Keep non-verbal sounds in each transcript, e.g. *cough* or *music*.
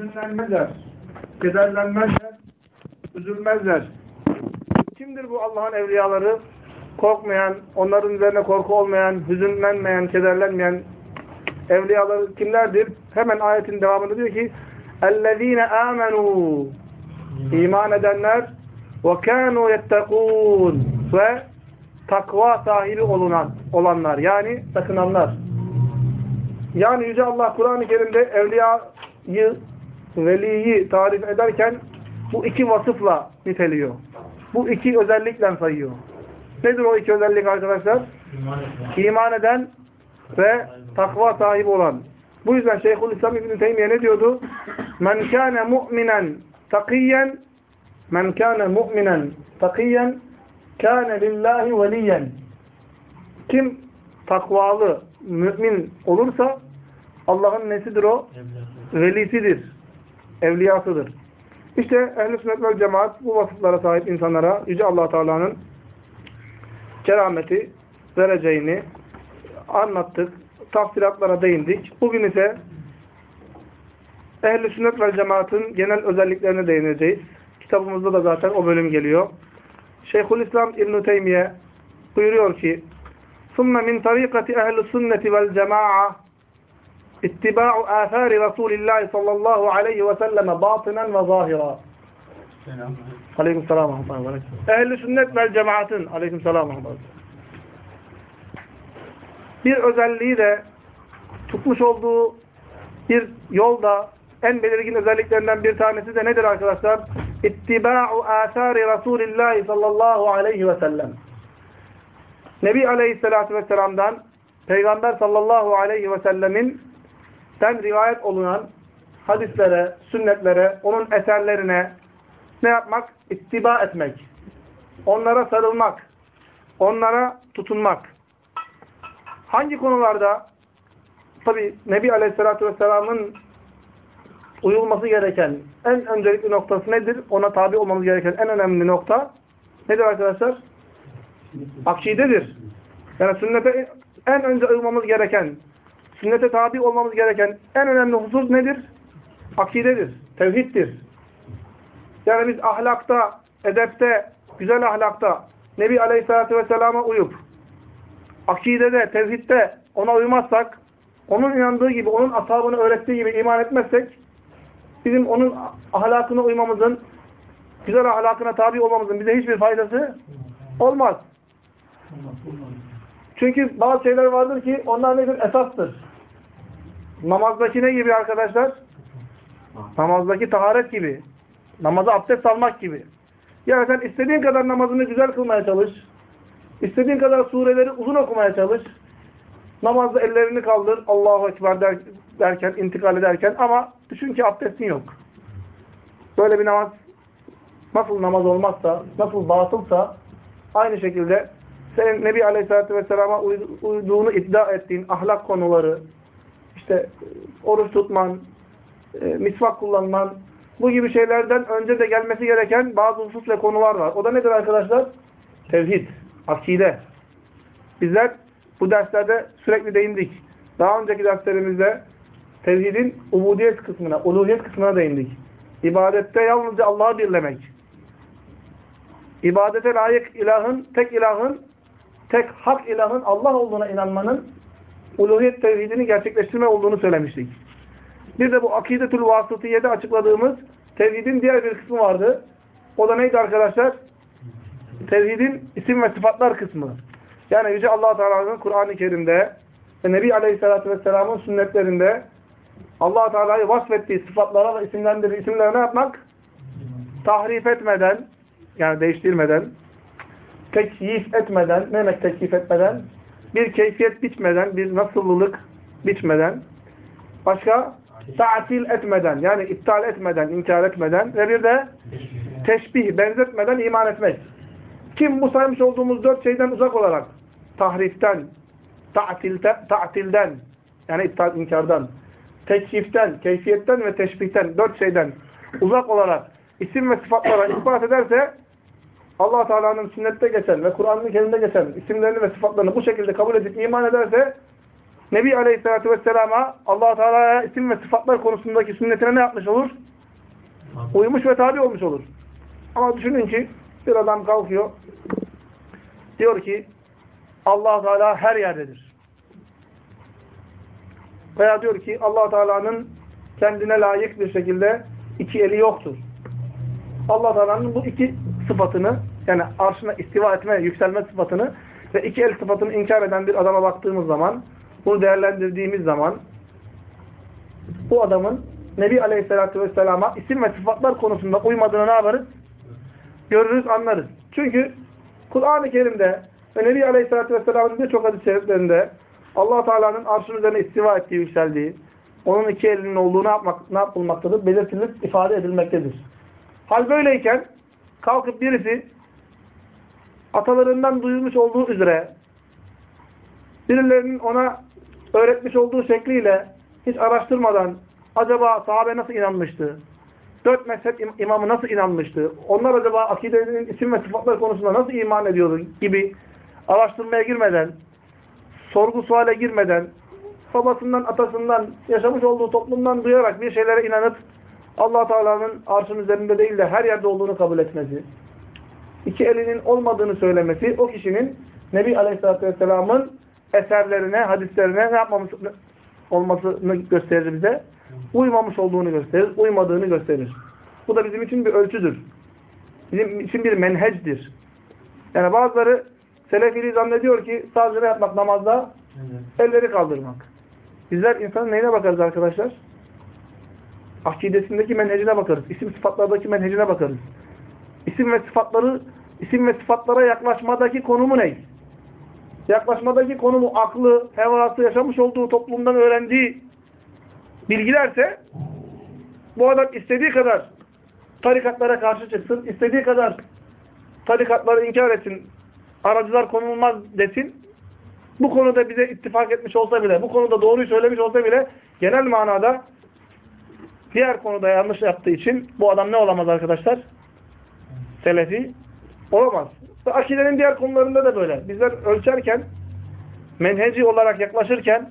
hüzünlenmezler, kederlenmezler, üzülmezler. Kimdir bu Allah'ın evliyaları? Korkmayan, onların üzerine korku olmayan, hüzünlenmeyen, kederlenmeyen evliyaları kimlerdir? Hemen ayetin devamında diyor ki اَلَّذ۪ينَ آمَنُوا İman edenler وَكَانُوا يَتَّقُونَ Ve takva sahibi olunan, olanlar yani sakınanlar. Yani Yüce Allah Kur'an-ı Kerim'de evliyayı, veliyi tarif ederken bu iki vasıfla niteliyor. Bu iki özellikle sayıyor. Nedir o iki özellik arkadaşlar? İman eden ve takva sahibi olan. Bu yüzden Şeyhülislam İbn Teymiye ne diyordu? Men kâne mu'minen takiyen men kâne mu'minen takiyen kâne lillahi veliyen. Kim takvalı, mümin olursa Allah'ın nesidir o? Velisidir Evliyasıdır. İşte ehl-i sünnet vel cemaat bu vasıflara sahip insanlara Yüce allah Teala'nın kerameti vereceğini anlattık. Tafsiratlara değindik. Bugün ise ehl-i sünnet vel cemaatın genel özelliklerine değineceğiz. Kitabımızda da zaten o bölüm geliyor. Şeyhülislam İbn-i Teymiye buyuruyor ki ثُمَّ مِنْ طَرِيقَةِ اَهْلِ السُنَّةِ وَالْجَمَاعَةِ İttiba'u âthâri Resûlillâhi sallallahu aleyhi ve selleme batınen ve zahira. Aleyküm selam. Ehl-i sünnet vel cemaatin. Aleyküm. Bir özelliği de tutmuş olduğu bir yolda en belirgin özelliklerinden bir tanesi de nedir arkadaşlar? İttiba'u âthâri Resûlillâhi sallallahu aleyhi ve sellem. Nebi aleyhissalâtu vesselâm'dan Peygamber sallallahu aleyhi ve sellemin den rivayet olunan hadislere, sünnetlere, onun eserlerine ne yapmak? İttiba etmek. Onlara sarılmak. Onlara tutunmak. Hangi konularda tabi Nebi Aleyhisselatü Vesselam'ın uyulması gereken en öncelikli noktası nedir? Ona tabi olmamız gereken en önemli nokta nedir arkadaşlar? Akidedir. Yani sünnete en önce uymamız gereken, sünnete tabi olmamız gereken en önemli husus nedir? Akidedir, tevhiddir. Yani biz ahlakta, edepte, güzel ahlakta Nebi Aleyhisselatü Vesselam'a uyup akidede, tevhidde ona uymazsak, onun inandığı gibi, onun ashabını öğrettiği gibi iman etmezsek bizim onun ahlakına uymamızın, güzel ahlakına tabi olmamızın bize hiçbir faydası olmaz. Çünkü bazı şeyler vardır ki onlar nedir? Esastır. Namazdaki ne gibi arkadaşlar? Namazdaki taharet gibi. Namaza abdest almak gibi. Yani sen istediğin kadar namazını güzel kılmaya çalış. İstediğin kadar sureleri uzun okumaya çalış. Namazda ellerini kaldır. Allahu Ekber der, derken, intikal ederken ama düşün ki abdestin yok. Böyle bir namaz nasıl namaz olmazsa, nasıl batılsa aynı şekilde senin Nebi Aleyhisselatü Vesselam'a uyduğunu iddia ettiğin ahlak konuları, işte oruç tutman, e, misvak kullanman, bu gibi şeylerden önce de gelmesi gereken bazı husus ve konular var. O da nedir arkadaşlar? Tevhid, akide. Bizler bu derslerde sürekli değindik. Daha önceki derslerimizde tevhidin ubudiyet kısmına, uluhiyet kısmına değindik. İbadette yalnızca Allah'ı birlemek. İbadete layık ilahın, tek ilahın, tek hak ilahın Allah olduğuna inanmanın uluhiyet tevhidini gerçekleştirme olduğunu söylemiştik. Bir de bu akidetül vasıtiyede açıkladığımız tevhidin diğer bir kısmı vardı. O da neydi arkadaşlar? Tevhidin isim ve sıfatlar kısmı. Yani Yüce allah Teala'nın Kur'an-ı Kerim'de ve Nebi Aleyhisselatü Vesselam'ın sünnetlerinde allah Teala'yı vasfettiği sıfatlara ve isimlendirdiği isimlerine yapmak? Tahrif etmeden, yani değiştirmeden, tekyif etmeden, ne demek tekyif etmeden? Bir keyfiyet biçmeden, bir nasıllılık biçmeden, başka ta'til etmeden, yani iptal etmeden, inkar etmeden ve bir de teşbih, benzetmeden iman etmek. Kim bu saymış olduğumuz dört şeyden uzak olarak tahriften, ta'tilden yani iptal, inkardan, tekyiften, keyfiyetten ve teşbihten, dört şeyden uzak olarak isim ve sıfatlara ispat ederse allah Teala'nın sünnette geçen ve Kur'an'ın kendinde geçen isimlerini ve sıfatlarını bu şekilde kabul edip iman ederse Nebi Aleyhisselatü Vesselam'a allah Teala'ya isim ve sıfatlar konusundaki sünnetine ne yapmış olur? Uymuş ve tabi olmuş olur. Ama düşünün ki bir adam kalkıyor diyor ki allah Teala her yerdedir. Veya diyor ki allah Teala'nın kendine layık bir şekilde iki eli yoktur. allah Teala'nın bu iki sıfatını yani arşına istiva etme, yükselme sıfatını ve iki el sıfatını inkar eden bir adama baktığımız zaman bunu değerlendirdiğimiz zaman bu adamın Nebi Aleyhisselatü Vesselam'a isim ve sıfatlar konusunda uymadığını ne yaparız? Görürüz, anlarız. Çünkü Kur'an-ı Kerim'de ve Nebi Aleyhisselatü Vesselam'ın birçok hadis-i şeriflerinde allah Teala'nın arşın üzerine istiva ettiği, yükseldiği, onun iki elinin olduğu ne, yapmak, ne yapılmaktadır? Belirtilip ifade edilmektedir. Hal böyleyken kalkıp birisi atalarından duyulmuş olduğu üzere birilerinin ona öğretmiş olduğu şekliyle hiç araştırmadan acaba sahabe nasıl inanmıştı? Dört mezhep im imamı nasıl inanmıştı? Onlar acaba akidenin isim ve sıfatlar konusunda nasıl iman ediyordu gibi araştırmaya girmeden, sorgu suale girmeden, babasından, atasından, yaşamış olduğu toplumdan duyarak bir şeylere inanıp allah Teala'nın arşın üzerinde değil de her yerde olduğunu kabul etmesi, iki elinin olmadığını söylemesi, o kişinin Nebi Aleyhisselatü Vesselam'ın eserlerine, hadislerine ne yapmamız olmasını gösterir bize? Uymamış olduğunu gösterir, uymadığını gösterir. Bu da bizim için bir ölçüdür. Bizim için bir menhecdir. Yani bazıları selefili zannediyor ki sadece ne yapmak namazda? Evet. Elleri kaldırmak. Bizler insanın neyine bakarız arkadaşlar? Akidesindeki menhecine bakarız. İsim sıfatlardaki menhecine bakarız. İsim ve sıfatları isim ve sıfatlara yaklaşmadaki konumu ne? Yaklaşmadaki konumu aklı, hevası, yaşamış olduğu toplumdan öğrendiği bilgilerse bu adam istediği kadar tarikatlara karşı çıksın, istediği kadar tarikatları inkar etsin, aracılar konulmaz desin. Bu konuda bize ittifak etmiş olsa bile, bu konuda doğruyu söylemiş olsa bile genel manada diğer konuda yanlış yaptığı için bu adam ne olamaz arkadaşlar? Selefi olamaz. Akidenin diğer konularında da böyle. Bizler ölçerken, menheci olarak yaklaşırken,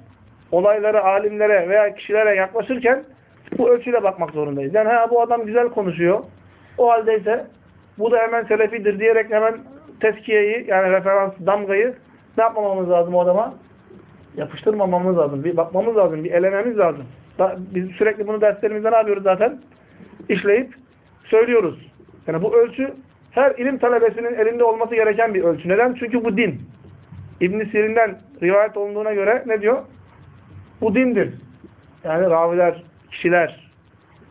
olaylara, alimlere veya kişilere yaklaşırken bu ölçüyle bakmak zorundayız. Yani ha bu adam güzel konuşuyor. O haldeyse bu da hemen selefidir diyerek hemen teskiyeyi yani referans damgayı ne yapmamamız lazım o adama? Yapıştırmamamız lazım. Bir bakmamız lazım. Bir elememiz lazım. Biz sürekli bunu derslerimizde ne yapıyoruz zaten? İşleyip söylüyoruz. Yani bu ölçü her ilim talebesinin elinde olması gereken bir ölçü. Neden? Çünkü bu din. İbn Sirin'den rivayet olunduğuna göre ne diyor? Bu dindir. Yani raviler, kişiler.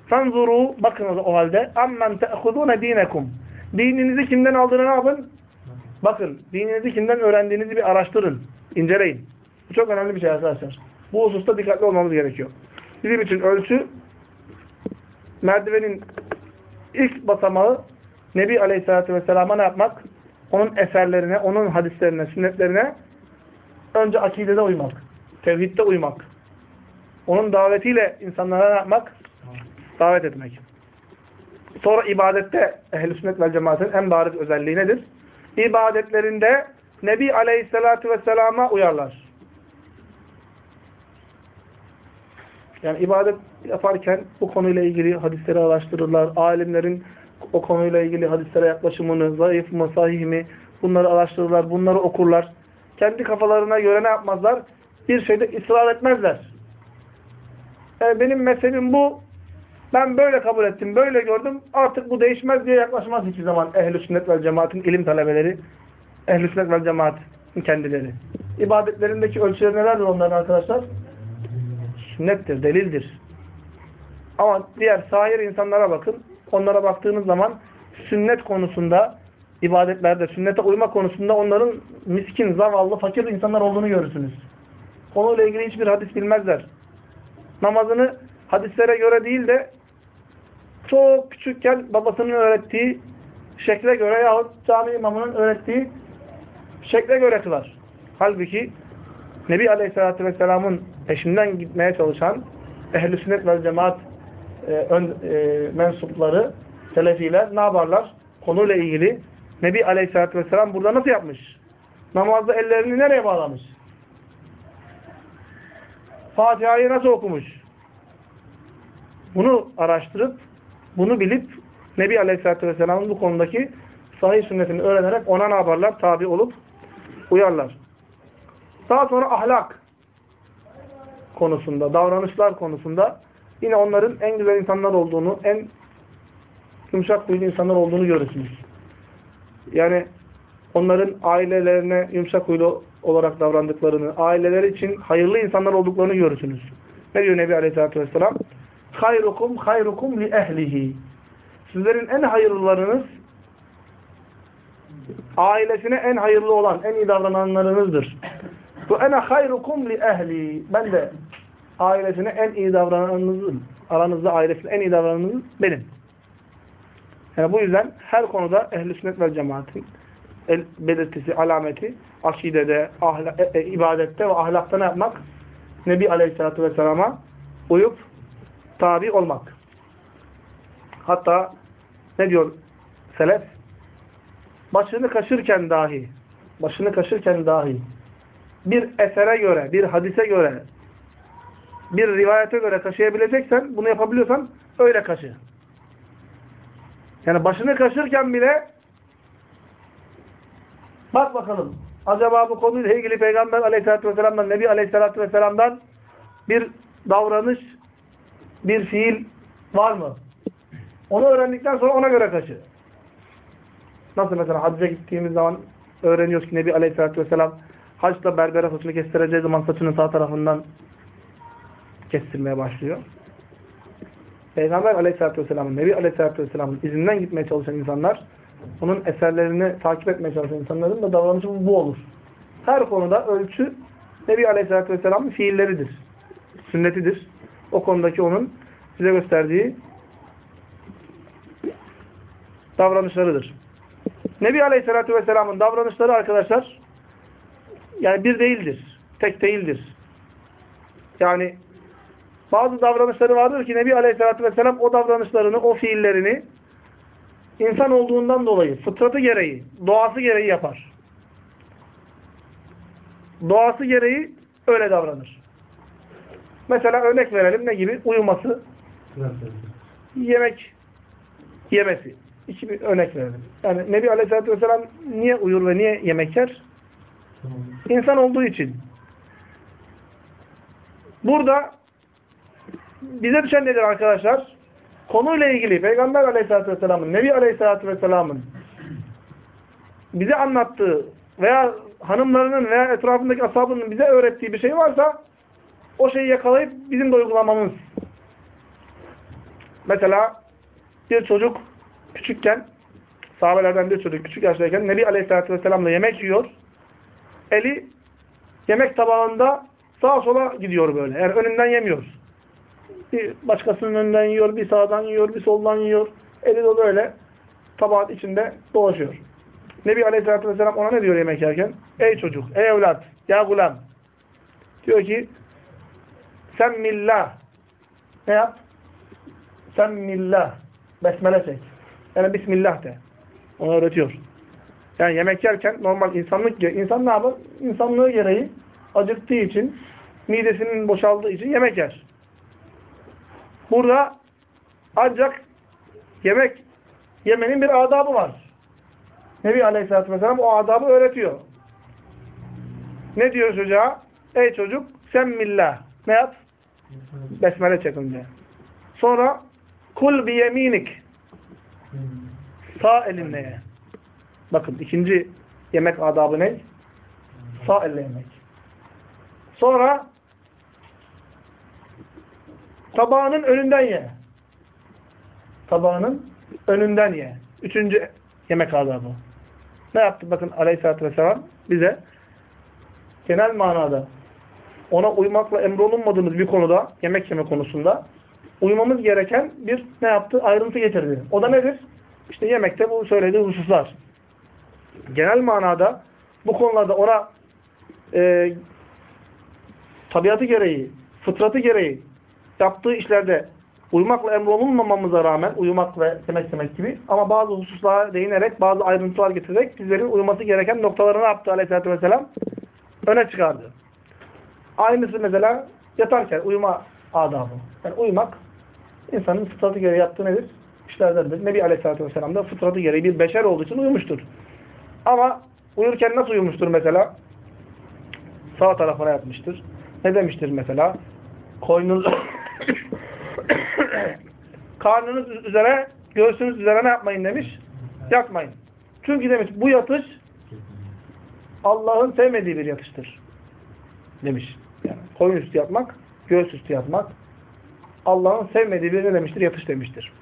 Fenzuru, bakınız o halde. Ammen te'hudûne dinekum. Dininizi kimden aldığını ne yapın? Bakın, dininizi kimden öğrendiğinizi bir araştırın, inceleyin. Bu çok önemli bir şey arkadaşlar. Bu hususta dikkatli olmamız gerekiyor. Bizim için ölçü, merdivenin ilk basamağı Nebi Aleyhisselatü Vesselam'a ne yapmak? Onun eserlerine, onun hadislerine, sünnetlerine önce akidede uymak, tevhidde uymak. Onun davetiyle insanlara ne yapmak? Davet etmek. Sonra ibadette ehl-i sünnet vel cemaatin en bariz özelliği nedir? İbadetlerinde Nebi Aleyhisselatü Vesselam'a uyarlar. Yani ibadet yaparken bu konuyla ilgili hadisleri araştırırlar. Alimlerin o konuyla ilgili hadislere yaklaşımını, zayıf mı, sahih mi bunları araştırırlar, bunları okurlar. Kendi kafalarına göre ne yapmazlar? Bir şeyde ısrar etmezler. Yani benim mezhebim bu, ben böyle kabul ettim, böyle gördüm, artık bu değişmez diye yaklaşmaz hiçbir zaman ehl-i sünnet vel cemaatin ilim talebeleri, ehl-i sünnet vel cemaatin kendileri. İbadetlerindeki ölçüleri nelerdir onların arkadaşlar? Sünnettir, delildir. Ama diğer sahir insanlara bakın, onlara baktığınız zaman sünnet konusunda, ibadetlerde, sünnete uyma konusunda onların miskin, zavallı, fakir insanlar olduğunu görürsünüz. Konuyla ilgili hiçbir hadis bilmezler. Namazını hadislere göre değil de çok küçükken babasının öğrettiği şekle göre yahut cami imamının öğrettiği şekle göre kılar. Halbuki Nebi Aleyhisselatü Vesselam'ın peşinden gitmeye çalışan ehl-i sünnet vel cemaat e, ön, e, mensupları, selefiler ne yaparlar? Konuyla ilgili Nebi Aleyhisselatü Vesselam burada nasıl yapmış? Namazda ellerini nereye bağlamış? Fatiha'yı nasıl okumuş? Bunu araştırıp, bunu bilip Nebi Aleyhisselatü Vesselam'ın bu konudaki sahih sünnetini öğrenerek ona ne yaparlar? Tabi olup uyarlar. Daha sonra ahlak konusunda, davranışlar konusunda yine onların en güzel insanlar olduğunu, en yumuşak huylu insanlar olduğunu görürsünüz. Yani onların ailelerine yumuşak huylu olarak davrandıklarını, aileleri için hayırlı insanlar olduklarını görürsünüz. Ne diyor Nebi Aleyhisselatü Vesselam? Hayrukum hayrukum li ehlihi. Sizlerin en hayırlılarınız ailesine en hayırlı olan, en iyi davrananlarınızdır. Bu ene hayrukum li ehli. Ben de ailesine en iyi davrananınızım. Aranızda ailesine en iyi davrananınız benim. Yani bu yüzden her konuda ehl-i sünnet vel cemaatin el belirtisi, alameti, akidede, ahla, e, e, ibadette ve ahlakta ne yapmak? Nebi Aleyhisselatü Vesselam'a uyup tabi olmak. Hatta ne diyor selef? Başını kaşırken dahi, başını kaşırken dahi bir esere göre, bir hadise göre, bir rivayete göre kaşıyabileceksen, bunu yapabiliyorsan öyle kaşı. Yani başını kaşırken bile bak bakalım acaba bu konuyla ilgili Peygamber aleyhissalatü vesselam'dan, Nebi aleyhissalatü vesselam'dan bir davranış, bir fiil var mı? Onu öğrendikten sonra ona göre kaşı. Nasıl mesela hacca gittiğimiz zaman öğreniyoruz ki Nebi aleyhissalatü vesselam Haçta berbere saçını kestireceği zaman saçının sağ tarafından kestirmeye başlıyor. Peygamber aleyhissalatü vesselamın, Nebi aleyhissalatü vesselamın izinden gitmeye çalışan insanlar, onun eserlerini takip etmeye çalışan insanların da davranışı bu olur. Her konuda ölçü Nebi aleyhissalatü vesselamın fiilleridir. Sünnetidir. O konudaki onun size gösterdiği davranışlarıdır. Nebi aleyhissalatü vesselamın davranışları arkadaşlar yani bir değildir. Tek değildir. Yani bazı davranışları vardır ki Nebi Aleyhisselatü Vesselam o davranışlarını, o fiillerini insan olduğundan dolayı, fıtratı gereği, doğası gereği yapar. Doğası gereği öyle davranır. Mesela örnek verelim ne gibi? Uyuması, yemek yemesi. İki bir örnek verelim. Yani Nebi Aleyhisselatü Vesselam niye uyur ve niye yemek yer? İnsan olduğu için. Burada bize düşen nedir arkadaşlar? Konuyla ilgili Peygamber aleyhissalatü vesselamın, Nebi aleyhissalatü vesselamın bize anlattığı veya hanımlarının veya etrafındaki ashabının bize öğrettiği bir şey varsa o şeyi yakalayıp bizim de uygulamamız. Mesela bir çocuk küçükken sahabelerden bir çocuk küçük yaştayken Nebi aleyhissalatü vesselamla yemek yiyor eli yemek tabağında sağa sola gidiyor böyle. Yani önünden yemiyor. Bir başkasının önünden yiyor, bir sağdan yiyor, bir soldan yiyor. Eli de böyle tabağın içinde dolaşıyor. Nebi Aleyhisselatü Vesselam ona ne diyor yemek yerken? Ey çocuk, ey evlat, ya gulam. Diyor ki sen millah. Ne yap? Sen millah. Besmele çek. Yani Bismillah de. Ona öğretiyor. Yani yemek yerken normal insanlık insan ne yapar? İnsanlığı gereği acıktığı için, midesinin boşaldığı için yemek yer. Burada ancak yemek yemenin bir adabı var. Nebi Aleyhisselatü Vesselam o adabı öğretiyor. Ne diyor çocuğa? Ey çocuk sen millah. Ne yap? Besmele çek önce. Sonra kul bi yeminik. Sağ elinle ye. Bakın ikinci yemek adabı ne? Sağ elle yemek. Sonra tabağının önünden ye. Tabağının önünden ye. Üçüncü yemek adabı. Ne yaptı? Bakın aleyhissalatü vesselam bize genel manada ona uymakla emrolunmadığımız bir konuda, yemek yeme konusunda uymamız gereken bir ne yaptı? Ayrıntı getirdi. O da nedir? İşte yemekte bu söylediği hususlar genel manada bu konularda ona e, tabiatı gereği, fıtratı gereği yaptığı işlerde uymakla emrolunmamamıza rağmen uyumak ve yemek yemek gibi ama bazı hususlara değinerek, bazı ayrıntılar getirerek bizlerin uyuması gereken noktaları ne yaptı aleyhissalatü vesselam? Öne çıkardı. Aynısı mesela yatarken uyuma adabı. Yani uyumak insanın fıtratı gereği yaptığı nedir? İşlerdendir. Nebi Aleyhisselatü Vesselam da fıtratı gereği bir beşer olduğu için uyumuştur. Ama uyurken nasıl uyumuştur mesela? Sağ tarafına yatmıştır. Ne demiştir mesela? Koynunuz *coughs* karnınız üzere, göğsünüz üzere ne yapmayın demiş? Yatmayın. Çünkü demiş bu yatış Allah'ın sevmediği bir yatıştır. Demiş. Yani koyun üstü yatmak, göğüs üstü yatmak Allah'ın sevmediği bir ne demiştir? Yatış demiştir.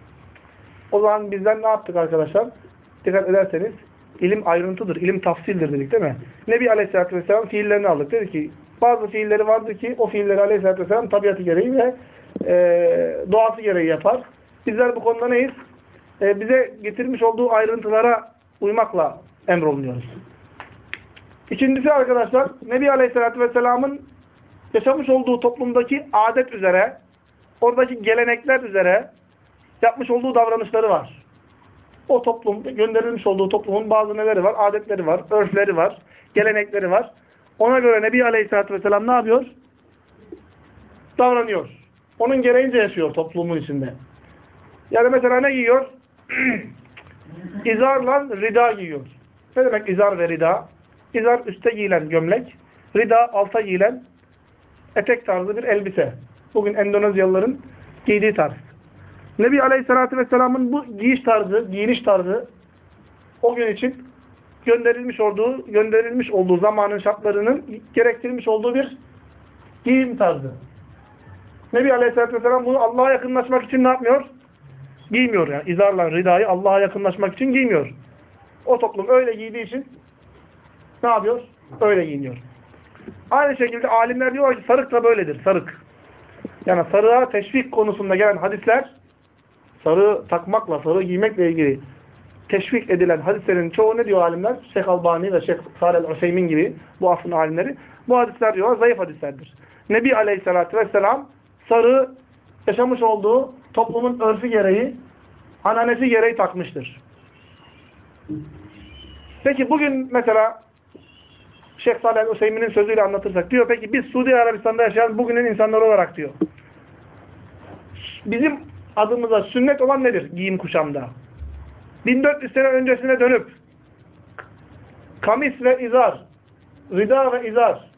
O zaman bizden ne yaptık arkadaşlar? Dikkat ederseniz ilim ayrıntıdır, ilim tafsildir dedik değil mi? Nebi Aleyhisselatü Vesselam fiillerini aldık. Dedi ki bazı fiilleri vardır ki o fiilleri Aleyhisselatü Vesselam tabiatı gereği ve e, doğası gereği yapar. Bizler bu konuda neyiz? E, bize getirmiş olduğu ayrıntılara uymakla emrolunuyoruz. İkincisi arkadaşlar Nebi Aleyhisselatü Vesselam'ın yaşamış olduğu toplumdaki adet üzere oradaki gelenekler üzere yapmış olduğu davranışları var. O toplum, gönderilmiş olduğu toplumun bazı neleri var? Adetleri var, örfleri var, gelenekleri var. Ona göre Nebi Aleyhisselatü Vesselam ne yapıyor? Davranıyor. Onun gereğince yaşıyor toplumun içinde. Yani mesela ne giyiyor? *clears throat* İzarla rida giyiyor. Ne demek izar ve rida? İzar üstte giyilen gömlek, rida alta giyilen etek tarzı bir elbise. Bugün Endonezyalıların giydiği tarz. Nebi Aleyhisselatü Vesselam'ın bu giyiş tarzı, giyiniş tarzı o gün için gönderilmiş olduğu, gönderilmiş olduğu zamanın şartlarının gerektirmiş olduğu bir giyim tarzı. Nebi Aleyhisselatü Vesselam bunu Allah'a yakınlaşmak için ne yapmıyor? Giymiyor yani. İzarla ridayı Allah'a yakınlaşmak için giymiyor. O toplum öyle giydiği için ne yapıyor? Öyle giyiniyor. Aynı şekilde alimler diyorlar ki sarık da böyledir. Sarık. Yani sarığa teşvik konusunda gelen hadisler sarığı takmakla, sarığı giymekle ilgili teşvik edilen hadislerin çoğu ne diyor alimler? Şeyh Albani ve Şeyh Salih Hüseyin gibi bu asrın alimleri. Bu hadisler diyorlar zayıf hadislerdir. Nebi Aleyhisselatü Vesselam sarığı yaşamış olduğu toplumun örfü gereği, ananesi gereği takmıştır. Peki bugün mesela Şeyh Salih Hüseyin'in sözüyle anlatırsak diyor peki biz Suudi Arabistan'da yaşayan bugünün insanları olarak diyor. Bizim adımıza sünnet olan nedir giyim kuşamda? 1400 sene öncesine dönüp kamis ve izar, rida ve izar,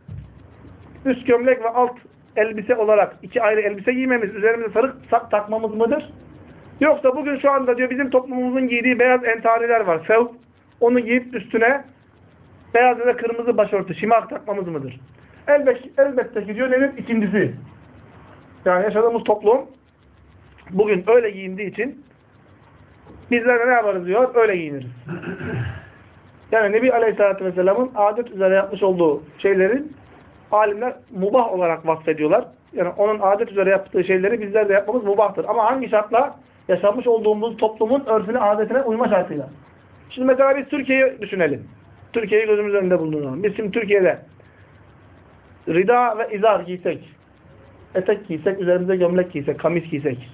üst gömlek ve alt elbise olarak iki ayrı elbise giymemiz, üzerimize sarık takmamız mıdır? Yoksa bugün şu anda diyor bizim toplumumuzun giydiği beyaz entariler var. Fev, onu giyip üstüne beyaz ve kırmızı başörtü, şimak takmamız mıdır? Elbette, elbette ki diyor nedir? İkincisi. Yani yaşadığımız toplum bugün öyle giyindiği için bizler de ne yaparız diyor? Öyle giyiniriz. *clears throat* Yani Nebi Aleyhisselatü Vesselam'ın adet üzere yapmış olduğu şeylerin alimler mubah olarak vasfediyorlar. Yani onun adet üzere yaptığı şeyleri bizler de yapmamız mubahtır. Ama hangi şartla? Yaşamış olduğumuz toplumun örfüne, adetine uyma şartıyla. Şimdi mesela biz Türkiye'yi düşünelim. Türkiye'yi gözümüz önünde bulunduralım. Biz şimdi Türkiye'de rida ve izar giysek, etek giysek, üzerimize gömlek giysek, kamis giysek,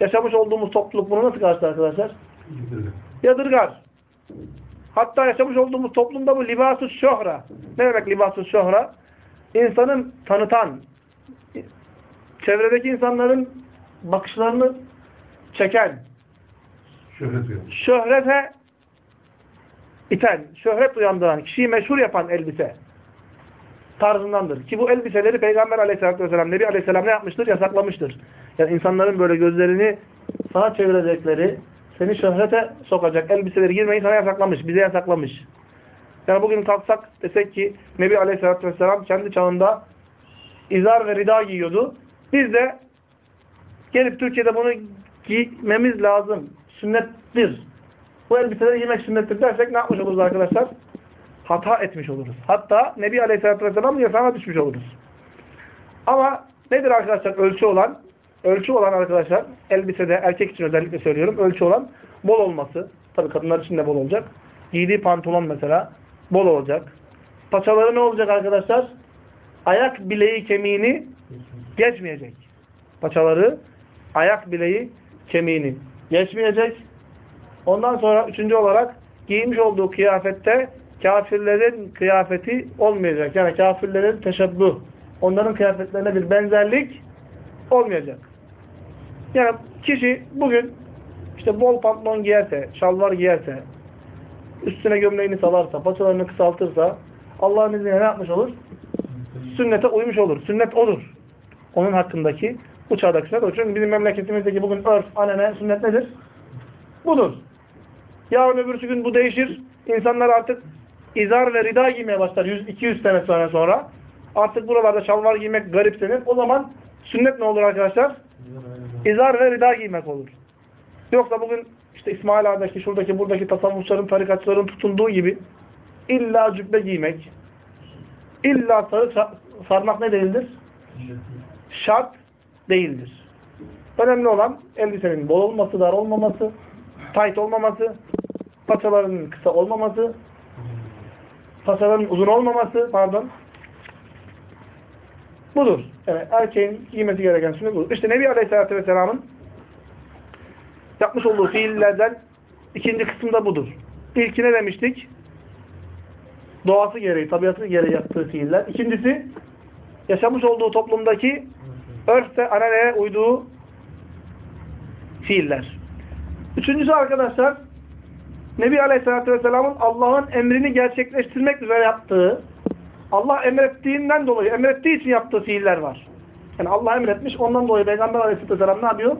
yaşamış olduğumuz topluluk bunu nasıl karşılar arkadaşlar? Yadırgar. Hatta yaşamış olduğumuz toplumda bu libas-ı şöhra. Ne demek libas-ı şöhra? İnsanın tanıtan, çevredeki insanların bakışlarını çeken, Şöhret şöhrete iten, şöhret uyandıran, kişiyi meşhur yapan elbise tarzındandır. Ki bu elbiseleri Peygamber aleyhissalatü vesselam, Nebi aleyhisselam ne yapmıştır? Yasaklamıştır. Yani insanların böyle gözlerini sana çevirecekleri, seni şöhrete sokacak elbiseleri girmeyi sana yasaklamış, bize yasaklamış. Yani bugün kalksak desek ki Nebi aleyhissalatü vesselam kendi çağında izar ve rida giyiyordu. Biz de gelip Türkiye'de bunu giymemiz lazım. Sünnettir. Bu elbiseleri giymek sünnettir dersek ne yapmış oluruz arkadaşlar? Hata etmiş oluruz. Hatta Nebi Aleyhisselatü Vesselam'ın yasağına düşmüş oluruz. Ama nedir arkadaşlar ölçü olan? Ölçü olan arkadaşlar elbisede erkek için özellikle söylüyorum. Ölçü olan bol olması. Tabii kadınlar için de bol olacak. Giydiği pantolon mesela bol olacak. Paçaları ne olacak arkadaşlar? Ayak bileği kemiğini geçmeyecek. Paçaları ayak bileği kemiğini geçmeyecek. Ondan sonra üçüncü olarak giymiş olduğu kıyafette kafirlerin kıyafeti olmayacak. Yani kafirlerin teşebbüh onların kıyafetlerine bir benzerlik olmayacak. Yani kişi bugün işte bol pantolon giyerse, şalvar giyerse, üstüne gömleğini salarsa, paçalarını kısaltırsa Allah'ın izniyle ne yapmış olur? Sünnete uymuş olur. Sünnet odur. Onun hakkındaki bu çağdaki sünnet odur. Çünkü bizim memleketimizdeki bugün örf, anene, sünnet nedir? Budur. Yarın öbürsü gün bu değişir. İnsanlar artık izar ve rida giymeye başlar 100-200 sene sonra sonra. Artık buralarda şalvar giymek garipsenir. O zaman sünnet ne olur arkadaşlar? İzar ve rida giymek olur. Yoksa bugün işte İsmail Ağa'daki, şuradaki, buradaki tasavvufçuların, tarikatçıların tutunduğu gibi illa cübbe giymek, illa sarı sarmak ne değildir? Şart değildir. Önemli olan elbisenin bol olması, dar olmaması, tight olmaması, paçalarının kısa olmaması, paçaların uzun olmaması, pardon. Budur. Evet, erkeğin giymesi gereken sünnet budur. İşte Nebi Aleyhisselatü Vesselam'ın yapmış olduğu fiillerden ikinci kısımda budur. İlkine demiştik. Doğası gereği, tabiatı gereği yaptığı fiiller. İkincisi, yaşamış olduğu toplumdaki örf ve ananeye uyduğu fiiller. Üçüncüsü arkadaşlar, Nebi Aleyhisselatü Vesselam'ın Allah'ın emrini gerçekleştirmek üzere yaptığı, Allah emrettiğinden dolayı, emrettiği için yaptığı fiiller var. Yani Allah emretmiş, ondan dolayı Peygamber Aleyhisselatü Vesselam ne yapıyor?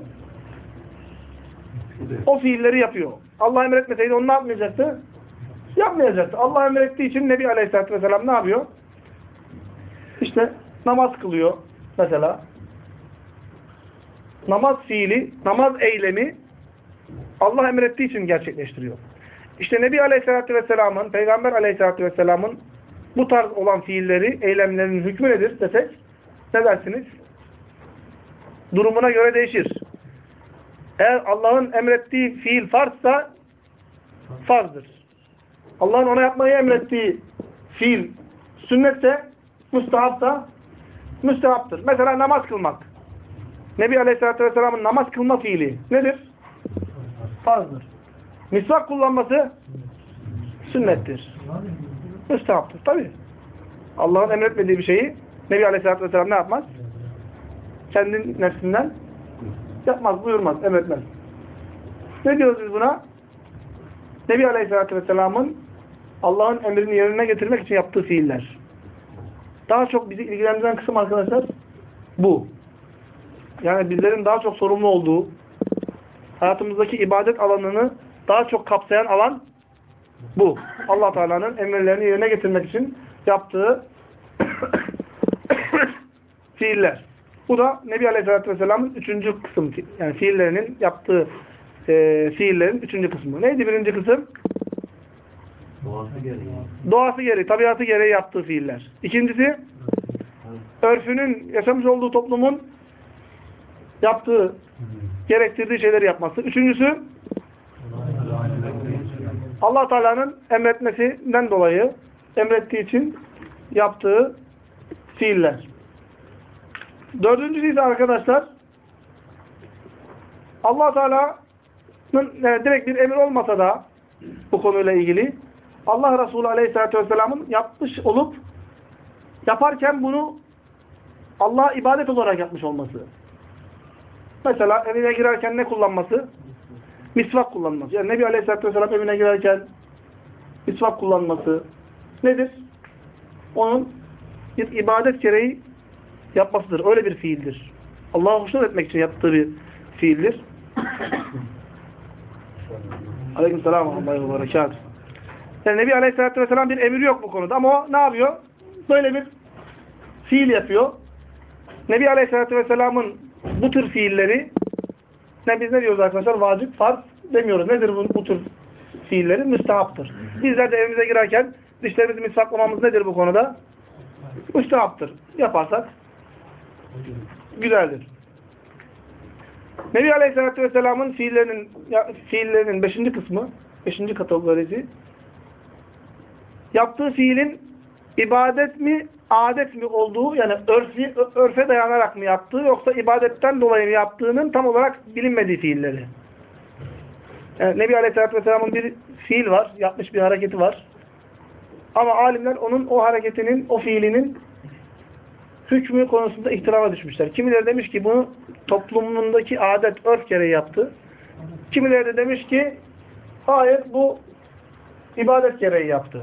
O fiilleri yapıyor. Allah emretmeseydi onu ne yapmayacaktı? Yapmayacaktı. Allah emrettiği için Nebi Aleyhisselatü Vesselam ne yapıyor? İşte namaz kılıyor mesela. Namaz fiili, namaz eylemi Allah emrettiği için gerçekleştiriyor. İşte Nebi Aleyhisselatü Vesselam'ın, Peygamber Aleyhisselatü Vesselam'ın bu tarz olan fiilleri, eylemlerinin hükmü nedir desek ne dersiniz? Durumuna göre değişir. Eğer Allah'ın emrettiği fiil farzsa farzdır. Allah'ın ona yapmayı emrettiği fiil sünnetse müstehapsa müstehaptır. Mesela namaz kılmak. Nebi Aleyhisselatü Vesselam'ın namaz kılma fiili nedir? Farzdır. Misvak kullanması sünnettir. Müstehaptır. Tabi. Allah'ın emretmediği bir şeyi Nebi Aleyhisselatü Vesselam ne yapmaz? Kendi nefsinden yapmaz, buyurmaz, emretmez. Ne diyoruz biz buna? Nebi Aleyhisselatü Vesselam'ın Allah'ın emrini yerine getirmek için yaptığı fiiller. Daha çok bizi ilgilendiren kısım arkadaşlar bu. Yani bizlerin daha çok sorumlu olduğu, hayatımızdaki ibadet alanını daha çok kapsayan alan bu. allah Teala'nın emirlerini yerine getirmek için yaptığı *coughs* fiiller. Bu da Nebi Aleyhisselatü Vesselam'ın üçüncü kısım. Yani fiillerinin yaptığı e, fiillerin üçüncü kısmı. Neydi birinci kısım? Doğası gereği. Doğası gereği, tabiatı gereği yaptığı fiiller. İkincisi, örfünün, yaşamış olduğu toplumun yaptığı, gerektirdiği şeyleri yapması. Üçüncüsü, allah Teala'nın emretmesinden dolayı, emrettiği için yaptığı fiiller. Dördüncüsü ise arkadaşlar, allah Teala'nın yani direkt bir emir olmasa da bu konuyla ilgili Allah Resulü Aleyhisselatü Vesselam'ın yapmış olup yaparken bunu Allah'a ibadet olarak yapmış olması. Mesela evine girerken ne kullanması? Misvak kullanması. Yani Nebi Aleyhisselatü Vesselam evine girerken misvak kullanması nedir? Onun bir ibadet gereği yapmasıdır. Öyle bir fiildir. Allah'a hoşnut etmek için yaptığı bir fiildir. *laughs* Aleykümselam ve berekatuhu. Yani Nebi Aleyhisselatü Vesselam bir emir yok bu konuda ama o ne yapıyor? Böyle bir fiil yapıyor. Nebi Aleyhisselatü Vesselam'ın bu tür fiilleri ne biz ne diyoruz arkadaşlar? Vacip, farz demiyoruz. Nedir bu, bu tür fiilleri? Müstehaptır. Bizler de evimize girerken dişlerimizi misvaklamamız nedir bu konuda? Müstehaptır. Yaparsak güzeldir. Nebi Aleyhisselatü Vesselam'ın fiillerinin, fiillerinin beşinci kısmı, beşinci kategorisi yaptığı fiilin ibadet mi, adet mi olduğu yani örfi, örfe dayanarak mı yaptığı yoksa ibadetten dolayı mı yaptığının tam olarak bilinmediği fiilleri. Yani Nebi Aleyhisselatü Vesselam'ın bir fiil var, yapmış bir hareketi var. Ama alimler onun o hareketinin, o fiilinin hükmü konusunda ihtilafa düşmüşler. Kimileri demiş ki bunu toplumundaki adet, örf gereği yaptı. Kimileri de demiş ki hayır bu ibadet gereği yaptı.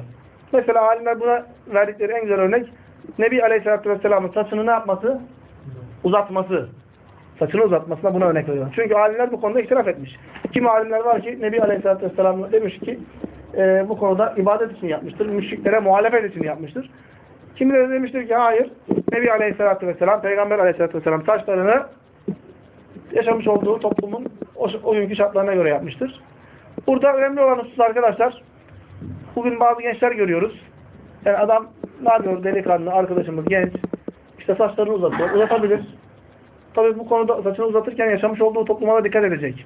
Mesela alimler buna verdikleri en güzel örnek Nebi Aleyhisselatü Vesselam'ın saçını ne yapması? Uzatması. Saçını uzatmasına buna örnek veriyor. Çünkü alimler bu konuda ihtilaf etmiş. Kimi alimler var ki Nebi Aleyhisselatü Vesselam demiş ki e, bu konuda ibadet için yapmıştır. Müşriklere muhalefet için yapmıştır. Kimileri demiştir ki hayır. Nebi Aleyhisselatü Vesselam, Peygamber Aleyhisselatü Vesselam saçlarını yaşamış olduğu toplumun o, o günkü şartlarına göre yapmıştır. Burada önemli olan husus arkadaşlar bugün bazı gençler görüyoruz. Yani adam yapıyor delikanlı arkadaşımız genç işte saçlarını uzatıyor. Uzatabilir. Tabii bu konuda saçını uzatırken yaşamış olduğu topluma da dikkat edecek.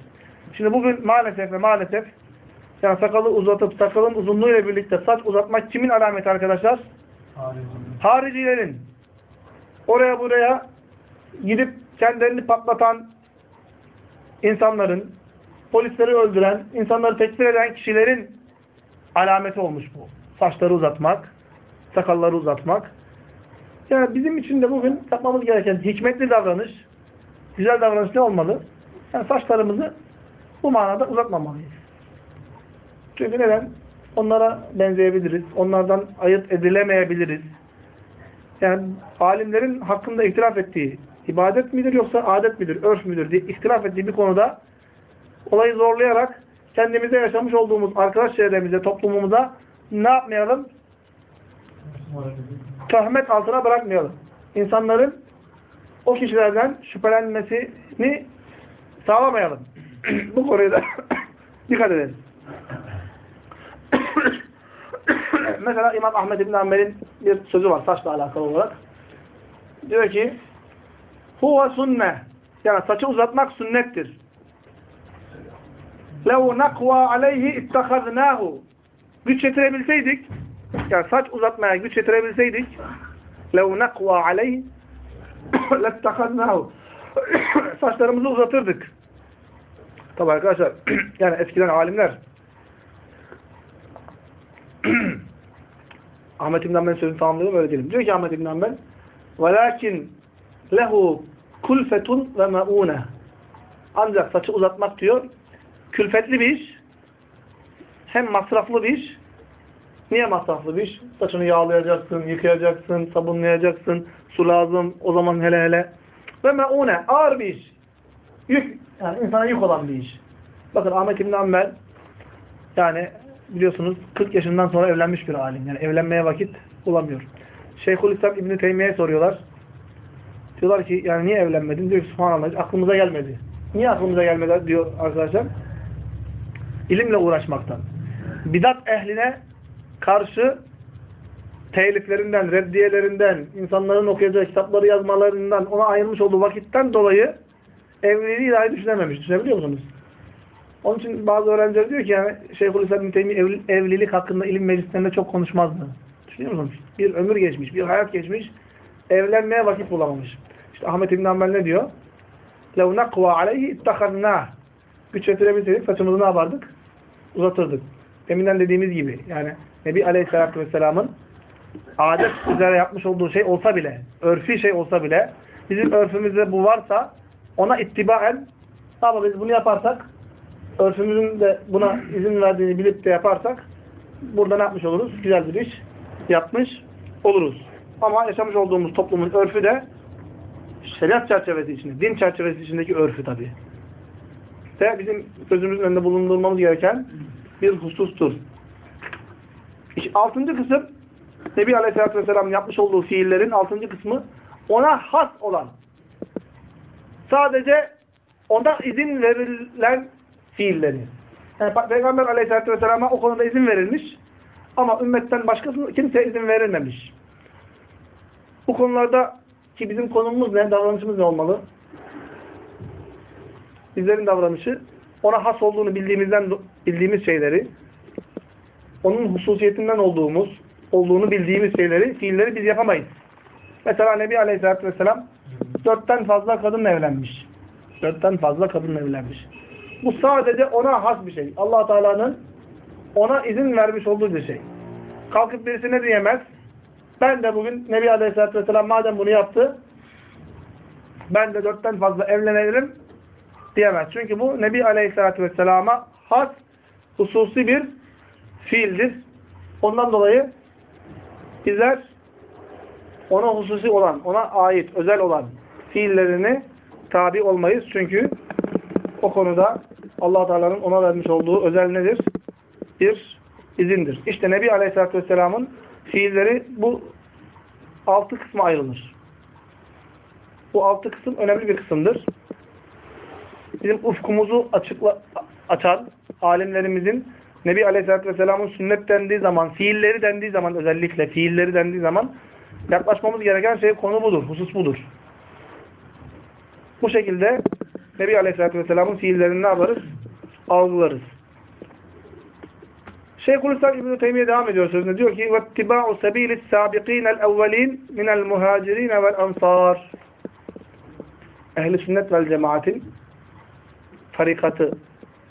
Şimdi bugün maalesef ve maalesef yani sakalı uzatıp sakalın uzunluğuyla birlikte saç uzatmak kimin alameti arkadaşlar? Haricilerin. Oraya buraya gidip kendilerini patlatan insanların, polisleri öldüren, insanları tekfir eden kişilerin alameti olmuş bu. Saçları uzatmak, sakalları uzatmak. Yani bizim için de bugün yapmamız gereken hikmetli davranış, güzel davranış ne olmalı? Yani saçlarımızı bu manada uzatmamalıyız. Çünkü neden? Onlara benzeyebiliriz. Onlardan ayırt edilemeyebiliriz. Yani alimlerin hakkında ihtilaf ettiği ibadet midir yoksa adet midir, örf müdür diye ihtilaf ettiği bir konuda olayı zorlayarak kendimize yaşamış olduğumuz arkadaş çevremize, toplumumuza ne yapmayalım? Töhmet altına bırakmayalım. İnsanların o kişilerden şüphelenmesini sağlamayalım. *clears throat* Bu konuya da *clears throat* dikkat edelim. *clears throat* Mesela İmam Ahmed İbn Hanbel'in bir sözü var saçla alakalı olarak. Diyor ki huve sunne yani saçı uzatmak sünnettir. Lev nakva aleyhi ittehadnâhu güç yetirebilseydik yani saç uzatmaya güç yetirebilseydik لَوْ نَقْوَى عَلَيْهِ *coughs* لَاتَّخَذْنَاهُ *coughs* Saçlarımızı uzatırdık. Tabi arkadaşlar *coughs* yani eskiden alimler Ahmet İbn Hanbel'in sözünü tamamlayalım öyle diyelim. Diyor ki Ahmet İbn Hanbel وَلَكِنْ lehu kulfetun ve meune. Ancak saçı uzatmak diyor külfetli bir iş hem masraflı bir iş. Niye masraflı bir iş? Saçını yağlayacaksın, yıkayacaksın, sabunlayacaksın, su lazım o zaman hele hele. Ve meune ağır bir iş. Yük, yani insana yük olan bir iş. Bakın Ahmet İbn Hanbel yani biliyorsunuz 40 yaşından sonra evlenmiş bir alim. Yani evlenmeye vakit bulamıyor. Şeyhülislam İbn Teymiye'ye soruyorlar. Diyorlar ki yani niye evlenmedin? Diyor ki subhanallah aklımıza gelmedi. Niye aklımıza gelmedi diyor arkadaşlar. İlimle uğraşmaktan. Bidat ehline karşı teliflerinden, reddiyelerinden, insanların okuyacağı kitapları yazmalarından ona ayrılmış olduğu vakitten dolayı evliliği dahi düşünememiş. Düşünebiliyor musunuz? Onun için bazı öğrenciler diyor ki yani Şeyhülislam İbn Teymi evli, evlilik hakkında ilim meclislerinde çok konuşmazdı. Düşünüyor musunuz? Bir ömür geçmiş, bir hayat geçmiş, evlenmeye vakit bulamamış. İşte Ahmet İbn Hanbel ne diyor? لَوْ نَقْوَى عَلَيْهِ اِتَّخَذْنَا Güç yetirebilseydik saçımızı ne yapardık? Uzatırdık. Deminden dediğimiz gibi yani Nebi Aleyhisselatü Vesselam'ın adet üzere yapmış olduğu şey olsa bile, örfi şey olsa bile bizim örfümüzde bu varsa ona ittibaen ama biz bunu yaparsak örfümüzün de buna izin verdiğini bilip de yaparsak burada ne yapmış oluruz? Güzel bir iş yapmış oluruz. Ama yaşamış olduğumuz toplumun örfü de şeriat çerçevesi içinde, din çerçevesi içindeki örfü tabi. Ve bizim gözümüzün önünde bulundurmamız gereken bir husustur. Altıncı kısım Nebi Aleyhisselatü Vesselam yapmış olduğu fiillerin altıncı kısmı ona has olan sadece ona izin verilen fiilleri. Yani Peygamber Aleyhisselatü Vesselam'a o konuda izin verilmiş ama ümmetten başkasına kimseye izin verilmemiş. Bu konularda ki bizim konumuz ne, davranışımız ne olmalı? Bizlerin davranışı ona has olduğunu bildiğimizden bildiğimiz şeyleri, onun hususiyetinden olduğumuz, olduğunu bildiğimiz şeyleri, fiilleri biz yapamayız. Mesela Nebi Aleyhisselatü Vesselam dörtten fazla kadınla evlenmiş. Dörtten fazla kadınla evlenmiş. Bu sadece ona has bir şey. allah Teala'nın ona izin vermiş olduğu bir şey. Kalkıp birisi ne diyemez? Ben de bugün Nebi Aleyhisselatü Vesselam madem bunu yaptı, ben de dörtten fazla evlenebilirim diyemez. Çünkü bu Nebi Aleyhisselatü Vesselam'a has, hususi bir fiildir. Ondan dolayı bizler ona hususi olan, ona ait, özel olan fiillerini tabi olmayız. Çünkü o konuda allah Teala'nın ona vermiş olduğu özel nedir? Bir izindir. İşte Nebi Aleyhisselatü Vesselam'ın fiilleri bu altı kısma ayrılır. Bu altı kısım önemli bir kısımdır Bizim ufkumuzu açıkla, açan alimlerimizin Nebi Aleyhisselatü Vesselam'ın sünnet dendiği zaman, fiilleri dendiği zaman özellikle fiilleri dendiği zaman yaklaşmamız gereken şey konu budur, husus budur. Bu şekilde Nebi Aleyhisselatü Vesselam'ın fiillerini ne yaparız? Algılarız. Şeyhülislam İbn-i Teymiye devam ediyor sözünde. Diyor ki وَاتِّبَاعُ سَب۪يلِ السَّابِق۪ينَ الْاَوَّل۪ينَ مِنَ الْمُهَاجِر۪ينَ وَالْاَنْصَارِ Ehli sünnet vel cemaatin tarikatı,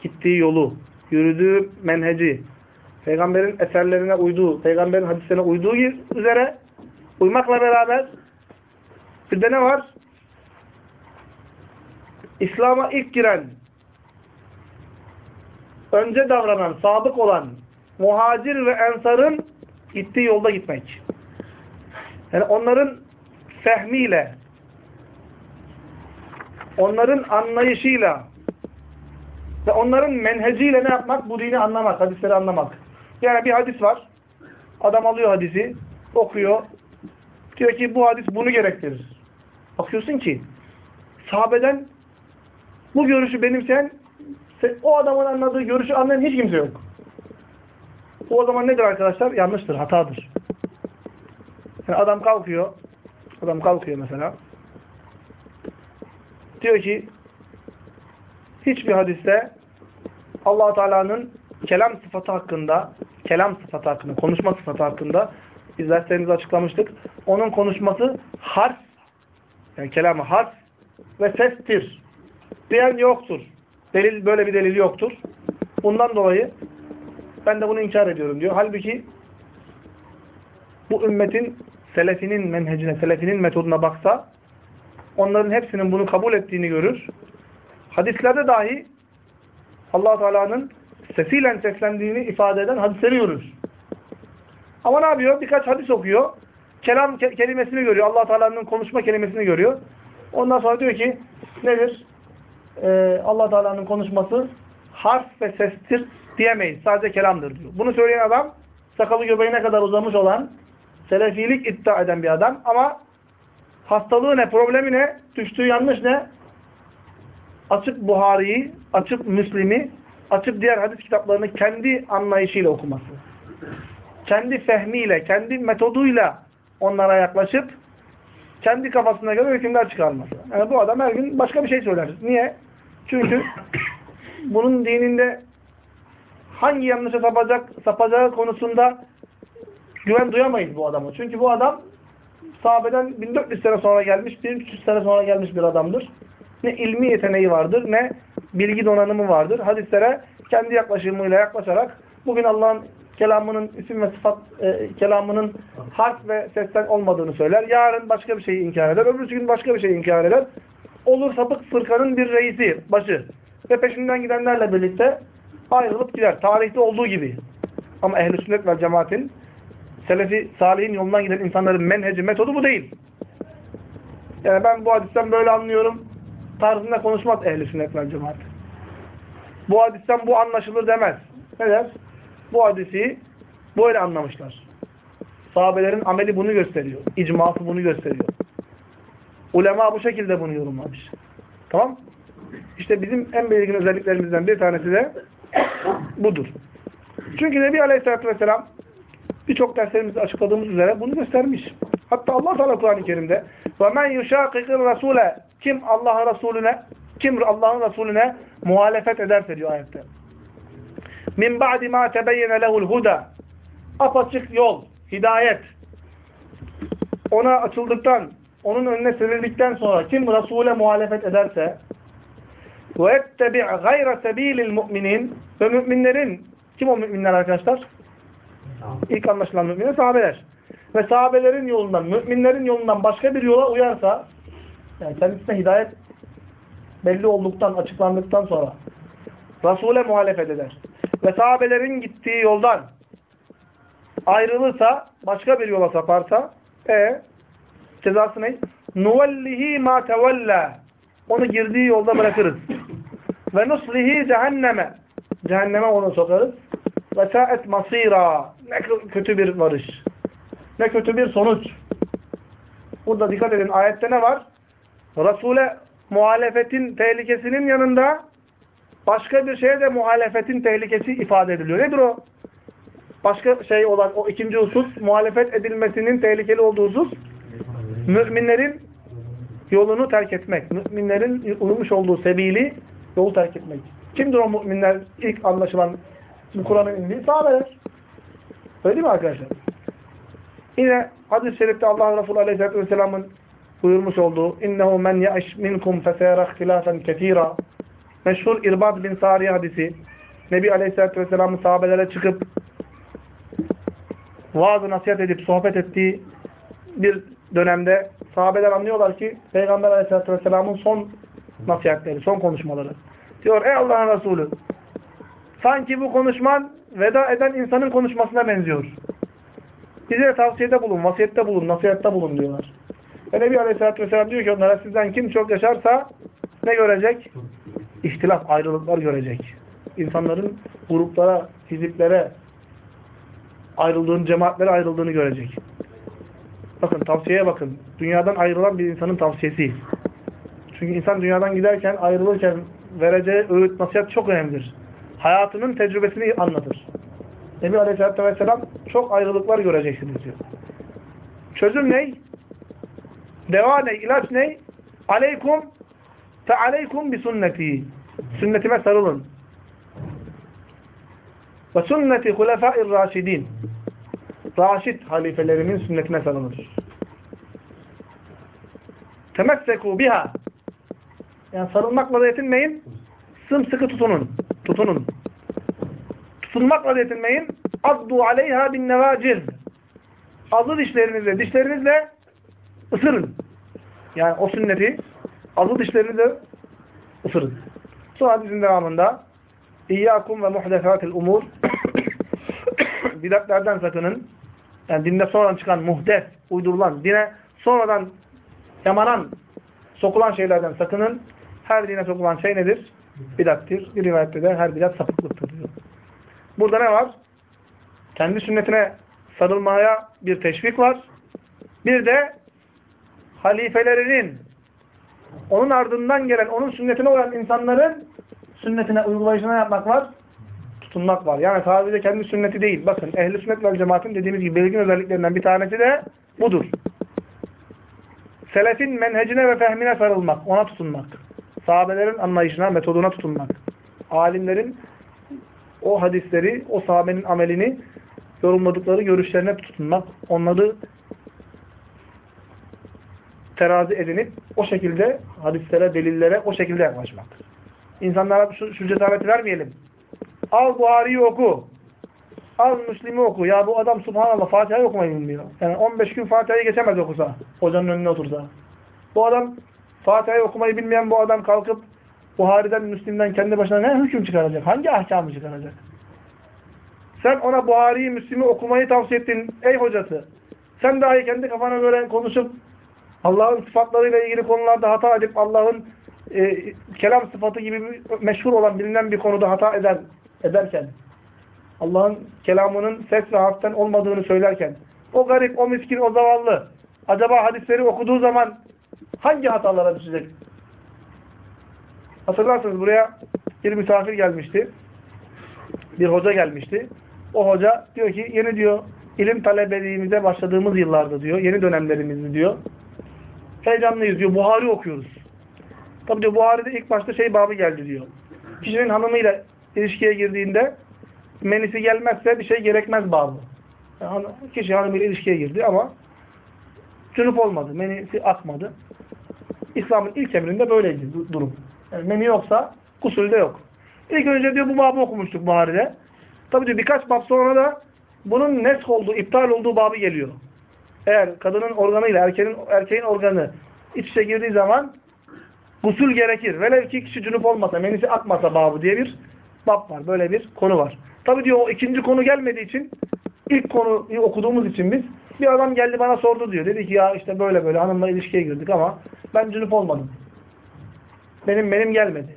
gittiği yolu, yürüdüğü menheci, peygamberin eserlerine uyduğu, peygamberin hadislerine uyduğu üzere uymakla beraber bir de ne var? İslam'a ilk giren, önce davranan, sabık olan muhacir ve ensarın gittiği yolda gitmek. Yani onların fehmiyle, onların anlayışıyla ve onların menheciyle ne yapmak? Bu dini anlamak, hadisleri anlamak. Yani bir hadis var. Adam alıyor hadisi, okuyor. Diyor ki bu hadis bunu gerektirir. Bakıyorsun ki sahabeden bu görüşü benimseyen o adamın anladığı görüşü anlayan hiç kimse yok. O zaman nedir arkadaşlar? Yanlıştır, hatadır. Yani adam kalkıyor, adam kalkıyor mesela. Diyor ki hiçbir hadiste allah Teala'nın kelam sıfatı hakkında, kelam sıfatı hakkında, konuşma sıfatı hakkında biz derslerimizde açıklamıştık. Onun konuşması harf, yani kelamı harf ve sestir diyen yoktur. Delil, böyle bir delil yoktur. Bundan dolayı ben de bunu inkar ediyorum diyor. Halbuki bu ümmetin selefinin menhecine, selefinin metoduna baksa onların hepsinin bunu kabul ettiğini görür. Hadislerde dahi allah Teala'nın sesiyle seslendiğini ifade eden hadisleri görür. Ama ne yapıyor? Birkaç hadis okuyor. Kelam ke kelimesini görüyor. allah Teala'nın konuşma kelimesini görüyor. Ondan sonra diyor ki nedir? Ee, allah Teala'nın konuşması harf ve sestir diyemeyiz. Sadece kelamdır diyor. Bunu söyleyen adam sakalı göbeğine kadar uzamış olan selefilik iddia eden bir adam ama hastalığı ne, problemi ne, düştüğü yanlış ne? Açıp Buhari'yi, açıp Müslim'i, açıp diğer hadis kitaplarını kendi anlayışıyla okuması. Kendi fehmiyle, kendi metoduyla onlara yaklaşıp kendi kafasına göre hükümler çıkarması. Yani bu adam her gün başka bir şey söyler. Niye? Çünkü *coughs* bunun dininde hangi yanlışa sapacak, sapacağı konusunda güven duyamayız bu adamı. Çünkü bu adam sahabeden 1400 sene sonra gelmiş, 1300 sene sonra gelmiş bir adamdır. Ne ilmi yeteneği vardır, ne bilgi donanımı vardır. Hadislere kendi yaklaşımıyla yaklaşarak bugün Allah'ın kelamının isim ve sıfat e, kelamının harf ve sesten olmadığını söyler. Yarın başka bir şeyi inkar eder. Öbürsü gün başka bir şeyi inkar eder. Olur sapık fırkanın bir reisi, başı. Ve peşinden gidenlerle birlikte ayrılıp gider. Tarihte olduğu gibi. Ama ehl-i sünnet ve cemaatin Selefi, salihin yolundan giden insanların menheci, metodu bu değil. Yani ben bu hadisten böyle anlıyorum tarzında konuşmaz ehli sünnet vel cemaat. Bu hadisten bu anlaşılır demez. Ne der? Bu hadisi böyle anlamışlar. Sahabelerin ameli bunu gösteriyor. İcması bunu gösteriyor. Ulema bu şekilde bunu yorumlamış. Tamam? İşte bizim en belirgin özelliklerimizden bir tanesi de budur. Çünkü Nebi Aleyhisselatü Vesselam birçok derslerimizde açıkladığımız üzere bunu göstermiş. Hatta Allah Teala Kur'an-ı Kerim'de "Ve men yushaqiqir rasule kim Allah'ın Resulüne, kim Allah'ın Resulüne muhalefet ederse diyor ayette. Min ba'di ma tebeyyene lehul huda. Apaçık yol, hidayet. Ona açıldıktan, onun önüne serildikten sonra kim Resul'e muhalefet ederse ve ettebi' gayra sebilil mu'minin ve müminlerin kim o müminler arkadaşlar? İlk anlaşılan müminler sahabeler. ve sahabelerin yolundan, müminlerin yolundan başka bir yola uyarsa, yani kendisine hidayet belli olduktan, açıklandıktan sonra Resul'e muhalefet eder ve sahabelerin gittiği yoldan ayrılırsa, başka bir yola saparsa, e cezası ne? Nuvellihi ma tevella. Onu girdiği yolda bırakırız. Ve nuslihi cehenneme. Cehenneme onu sokarız. Ve sa'et masira. Ne kötü bir varış. Ne kötü bir sonuç. Burada dikkat edin. Ayette ne var? Resul'e muhalefetin tehlikesinin yanında başka bir şeye de muhalefetin tehlikesi ifade ediliyor. Nedir o? Başka şey olan o ikinci husus muhalefet edilmesinin tehlikeli olduğu husus müminlerin yolunu terk etmek. Müminlerin uymuş olduğu sebili yolu terk etmek. Kimdir o müminler? İlk anlaşılan Kur'an'ın indiği sahabeler. Öyle değil mi arkadaşlar? Yine hadis-i şerifte Allah Resulü Aleyhisselatü Vesselam'ın buyurmuş olduğu innehu men ya'iş minkum feseyara ihtilafen ketira meşhur İrbad bin Sariye hadisi Nebi Aleyhisselatü Vesselam'ın sahabelere çıkıp vaaz nasihat edip sohbet ettiği bir dönemde sahabeler anlıyorlar ki Peygamber Aleyhisselatü Vesselam'ın son nasihatleri, son konuşmaları. Diyor ey Allah'ın Resulü sanki bu konuşman veda eden insanın konuşmasına benziyor. Bize tavsiyede bulun, vasiyette bulun, nasihatte bulun diyorlar. Ve Nebi Aleyhisselatü Vesselam diyor ki onlara sizden kim çok yaşarsa ne görecek? İhtilaf, ayrılıklar görecek. İnsanların gruplara, fiziklere ayrıldığını, cemaatlere ayrıldığını görecek. Bakın tavsiyeye bakın. Dünyadan ayrılan bir insanın tavsiyesi. Çünkü insan dünyadan giderken, ayrılırken vereceği öğüt, nasihat çok önemlidir. Hayatının tecrübesini anlatır. Nebi Aleyhisselatü Vesselam çok ayrılıklar göreceksiniz diyor. Çözüm ne? Deva ne? İlaç ne? Aleykum fe aleykum bi sünneti. Sünnetime sarılın. Ve sünneti hulefâir raşidin. Raşid halifelerimin sünnetine sarılır. Temessekû biha. Yani sarılmakla da yetinmeyin. Sımsıkı tutunun. Tutunun. Tutunmakla da yetinmeyin. Addu aleyha bin nevacil. Azı dişlerinizle, dişlerinizle ısırın. Yani o sünneti azı dişlerinizle ısırın. Sonra hadisin devamında İyyâkum ve muhdefâtil umur *coughs* bidatlerden sakının. Yani dinde sonradan çıkan muhdes, uydurulan, dine sonradan yamanan, sokulan şeylerden sakının. Her dine sokulan şey nedir? Bidattir. Bir rivayette de her bidat sapıklıktır diyor. Burada ne var? Kendi sünnetine sarılmaya bir teşvik var. Bir de halifelerinin onun ardından gelen, onun sünnetine uyan insanların sünnetine uygulayışına yapmak var. Tutunmak var. Yani sadece kendi sünneti değil. Bakın ehli sünnet vel cemaatin dediğimiz gibi belirgin özelliklerinden bir tanesi de budur. Selefin menhecine ve fehmine sarılmak. Ona tutunmak. Sahabelerin anlayışına, metoduna tutunmak. Alimlerin o hadisleri, o sahabenin amelini yorumladıkları görüşlerine tutunmak. Onları terazi edinip o şekilde hadislere, delillere o şekilde yaklaşmak. İnsanlara şu, şu cesareti vermeyelim. Al Buhari'yi oku. Al Müslim'i oku. Ya bu adam subhanallah Fatiha'yı okumayı bilmiyor. Yani 15 gün Fatiha'yı geçemez okusa. Hocanın önüne otursa. Bu adam Fatiha'yı okumayı bilmeyen bu adam kalkıp Buhari'den, Müslim'den kendi başına ne hüküm çıkaracak? Hangi ahkamı çıkaracak? Sen ona Buhari'yi, Müslim'i okumayı tavsiye ettin ey hocası. Sen dahi kendi kafana göre konuşup Allah'ın sıfatlarıyla ilgili konularda hata edip Allah'ın e, kelam sıfatı gibi meşhur olan bilinen bir konuda hata eder ederken Allah'ın kelamının ses ve harften olmadığını söylerken o garip, o miskin, o zavallı acaba hadisleri okuduğu zaman hangi hatalara düşecek? Hatırlarsınız buraya bir misafir gelmişti. Bir hoca gelmişti. O hoca diyor ki yeni diyor ilim talebeliğimize başladığımız yıllarda diyor. Yeni dönemlerimizde diyor. Heyecanlıyız diyor. Buhari okuyoruz. Tabi diyor Buhari'de ilk başta şey babı geldi diyor. Kişinin hanımıyla ilişkiye girdiğinde menisi gelmezse bir şey gerekmez babı. Yani kişi hanımıyla ilişkiye girdi ama cünüp olmadı. Menisi akmadı. İslam'ın ilk emrinde böyleydi durum. Yani meni yoksa kusulde yok. İlk önce diyor bu babı okumuştuk Buhari'de. Tabi diyor birkaç bab sonra da bunun nesk olduğu, iptal olduğu babı geliyor. Eğer kadının organıyla erkeğin, erkeğin organı iç içe girdiği zaman gusül gerekir. Velev ki kişi cünüp olmasa, menisi akmasa babı diye bir bab var. Böyle bir konu var. Tabi diyor o ikinci konu gelmediği için ilk konuyu okuduğumuz için biz bir adam geldi bana sordu diyor. Dedi ki ya işte böyle böyle hanımla ilişkiye girdik ama ben cünüp olmadım. Benim benim gelmedi.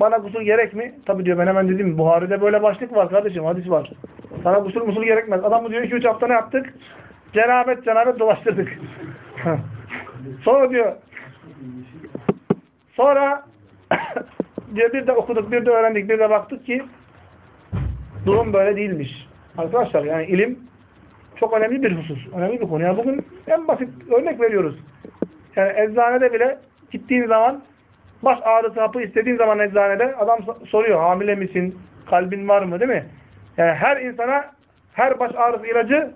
Bana gusül gerek mi? Tabi diyor ben hemen dedim Buhari'de böyle başlık var kardeşim hadis var. Sana gusül musul gerekmez. Adam diyor 2-3 hafta ne yaptık? Cenabet cenabet dolaştırdık. Sonra diyor sonra *coughs* diyor bir de okuduk bir de öğrendik bir de baktık ki durum böyle değilmiş. Arkadaşlar yani ilim çok önemli bir husus. Önemli bir konu. Yani bugün en basit örnek veriyoruz. Yani eczanede bile gittiğin zaman baş ağrısı hapı istediğin zaman eczanede adam soruyor hamile misin? Kalbin var mı? Değil mi? Yani her insana her baş ağrısı ilacı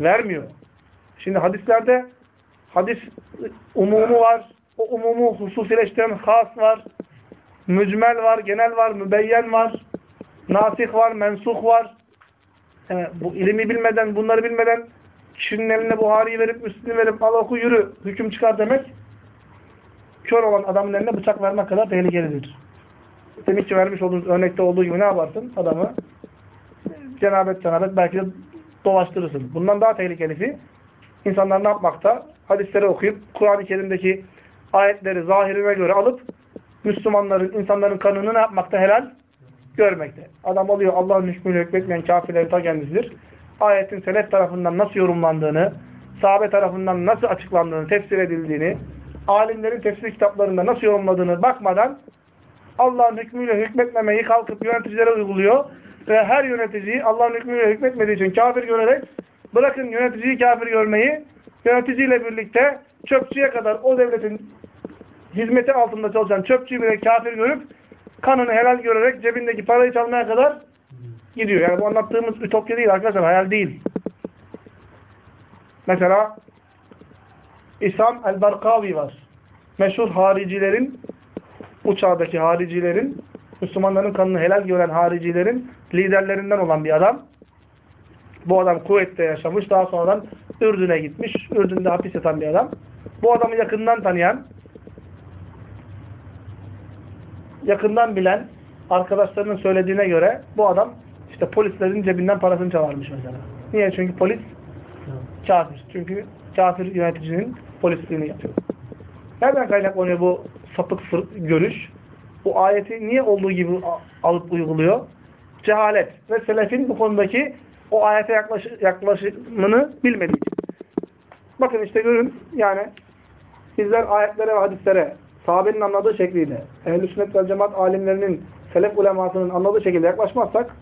vermiyor. Şimdi hadislerde hadis umumu var. O umumu hususileştiren has var. Mücmel var, genel var, mübeyyen var. Nasih var, mensuh var. Yani bu ilimi bilmeden, bunları bilmeden kişinin eline Buhari'yi verip, Müslim'i verip al oku yürü, hüküm çıkar demek kör olan adamın eline bıçak vermek kadar tehlikelidir. Demek ki vermiş olduğunuz örnekte olduğu gibi ne yaparsın? Adamı cenabet cenabet belki de dolaştırırsın. Bundan daha tehlikelisi insanlar ne yapmakta? Hadisleri okuyup Kur'an-ı Kerim'deki ayetleri zahirine göre alıp Müslümanların, insanların kanını ne yapmakta? Helal görmekte. Adam alıyor Allah'ın hükmünü hükmetmeyen kafirlerin ta kendisidir. Ayetin selef tarafından nasıl yorumlandığını, sahabe tarafından nasıl açıklandığını, tefsir edildiğini, alimlerin tefsir kitaplarında nasıl yorumladığını bakmadan Allah'ın hükmüyle hükmetmemeyi kalkıp yöneticilere uyguluyor ve her yöneticiyi Allah'ın hükmüyle hükmetmediği için kafir görerek bırakın yöneticiyi kafir görmeyi yöneticiyle birlikte çöpçüye kadar o devletin hizmeti altında çalışan çöpçüyü bile kafir görüp kanını helal görerek cebindeki parayı çalmaya kadar gidiyor. Yani bu anlattığımız ütopya değil arkadaşlar, hayal değil. Mesela İsam el-Barkavi var. Meşhur haricilerin, bu çağdaki haricilerin, Müslümanların kanını helal gören haricilerin liderlerinden olan bir adam. Bu adam Kuveyt'te yaşamış, daha sonradan Ürdün'e gitmiş. Ürdün'de hapis yatan bir adam. Bu adamı yakından tanıyan, yakından bilen arkadaşlarının söylediğine göre bu adam işte polislerin cebinden parasını çalarmış mesela. Niye? Çünkü polis kafir. Çünkü kafir yöneticinin polisliğini yapıyor. Nereden kaynaklanıyor bu sapık görüş? Bu ayeti niye olduğu gibi alıp uyguluyor? Cehalet ve selefin bu konudaki o ayete yaklaş yaklaşımını bilmediği. Bakın işte görün yani bizler ayetlere ve hadislere sahabenin anladığı şekliyle ehl-i sünnet ve cemaat alimlerinin selef ulemasının anladığı şekilde yaklaşmazsak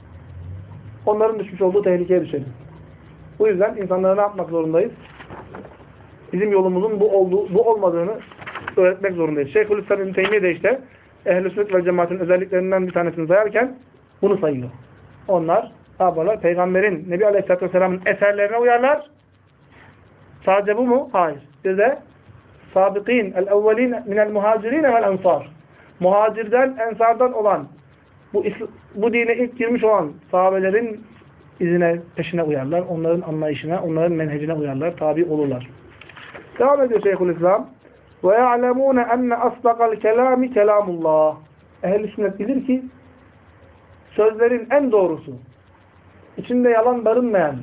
onların düşmüş olduğu tehlikeye düşeriz. Bu yüzden insanlara ne yapmak zorundayız? Bizim yolumuzun bu olduğu, bu olmadığını öğretmek zorundayız. Şeyhülislam İbn Teymiye de işte ehl-i sünnet ve cemaatin özelliklerinden bir tanesini sayarken bunu sayıyor. Onlar ne yaparlar? Peygamberin, Nebi Aleyhisselatü Vesselam'ın eserlerine uyarlar. Sadece bu mu? Hayır. Bir de sabiqin el-evvelin minel muhacirin vel ensar. Muhacirden, ensardan olan bu, bu dine ilk girmiş olan sahabelerin izine, peşine uyarlar. Onların anlayışına, onların menhecine uyarlar. Tabi olurlar. Devam ediyor Şeyhülislam. Ve ya'lemûne enne asdakal kelâmi kelâmullah. Ehl-i sünnet bilir ki sözlerin en doğrusu, içinde yalan barınmayan,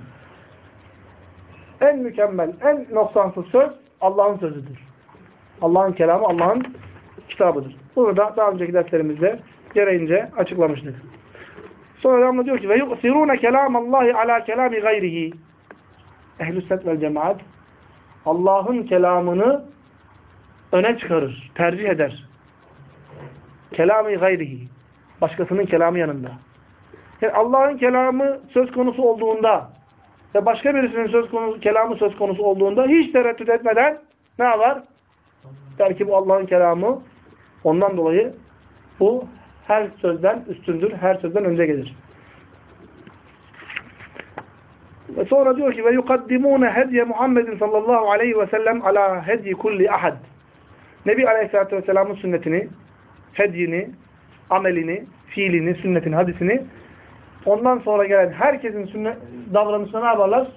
en mükemmel, en noksansız söz Allah'ın sözüdür. Allah'ın kelamı, Allah'ın kitabıdır. Bunu da daha önceki derslerimizde gereğince açıklamıştık. Sonra devamlı diyor ki ve yu'sirûne kelâmallâhi alâ kelâmi gayrihi. Ehl-i sünnet vel cemaat Allah'ın kelamını öne çıkarır, tercih eder. Kelami gayrihi. Başkasının kelamı yanında. Yani Allah'ın kelamı söz konusu olduğunda ve başka birisinin söz konusu, kelamı söz konusu olduğunda hiç tereddüt etmeden ne var? Der ki bu Allah'ın kelamı ondan dolayı bu her sözden üstündür, her sözden önce gelir. Ve sonra diyor ki ve yukaddimune hediye Muhammedin sallallahu aleyhi ve sellem ala hediye kulli ahad. Nebi aleyhissalatü vesselamın sünnetini, hediyini, amelini, fiilini, sünnetini, hadisini ondan sonra gelen herkesin sünnet davranışına ne yaparlar?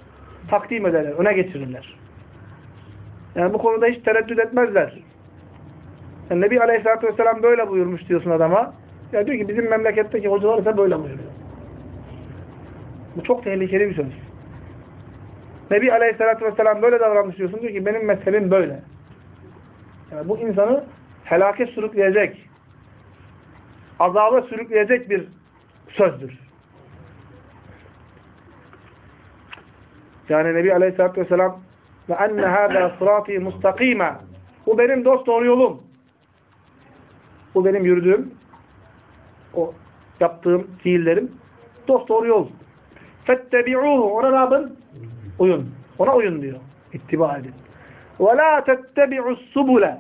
takdim ederler, öne geçirirler. Yani bu konuda hiç tereddüt etmezler. Yani Nebi Aleyhisselatü Vesselam böyle buyurmuş diyorsun adama. Ya diyor ki bizim memleketteki hocalar ise böyle buyuruyor. Bu çok tehlikeli bir söz. Nebi Aleyhisselatü Vesselam böyle davranmış diyorsun. Diyor ki benim mezhebim böyle. Yani bu insanı helake sürükleyecek, azaba sürükleyecek bir sözdür. Yani Nebi Aleyhisselatü Vesselam ve enne hâdâ sırâti mustakîme bu benim dost doğru yolum. Bu benim yürüdüğüm o yaptığım fiillerim dost doğru yol. Fettebi'ûhu ona rağmen uyun. Ona uyun diyor. İttiba edin. وَلَا تَتَّبِعُوا السُّبُلَ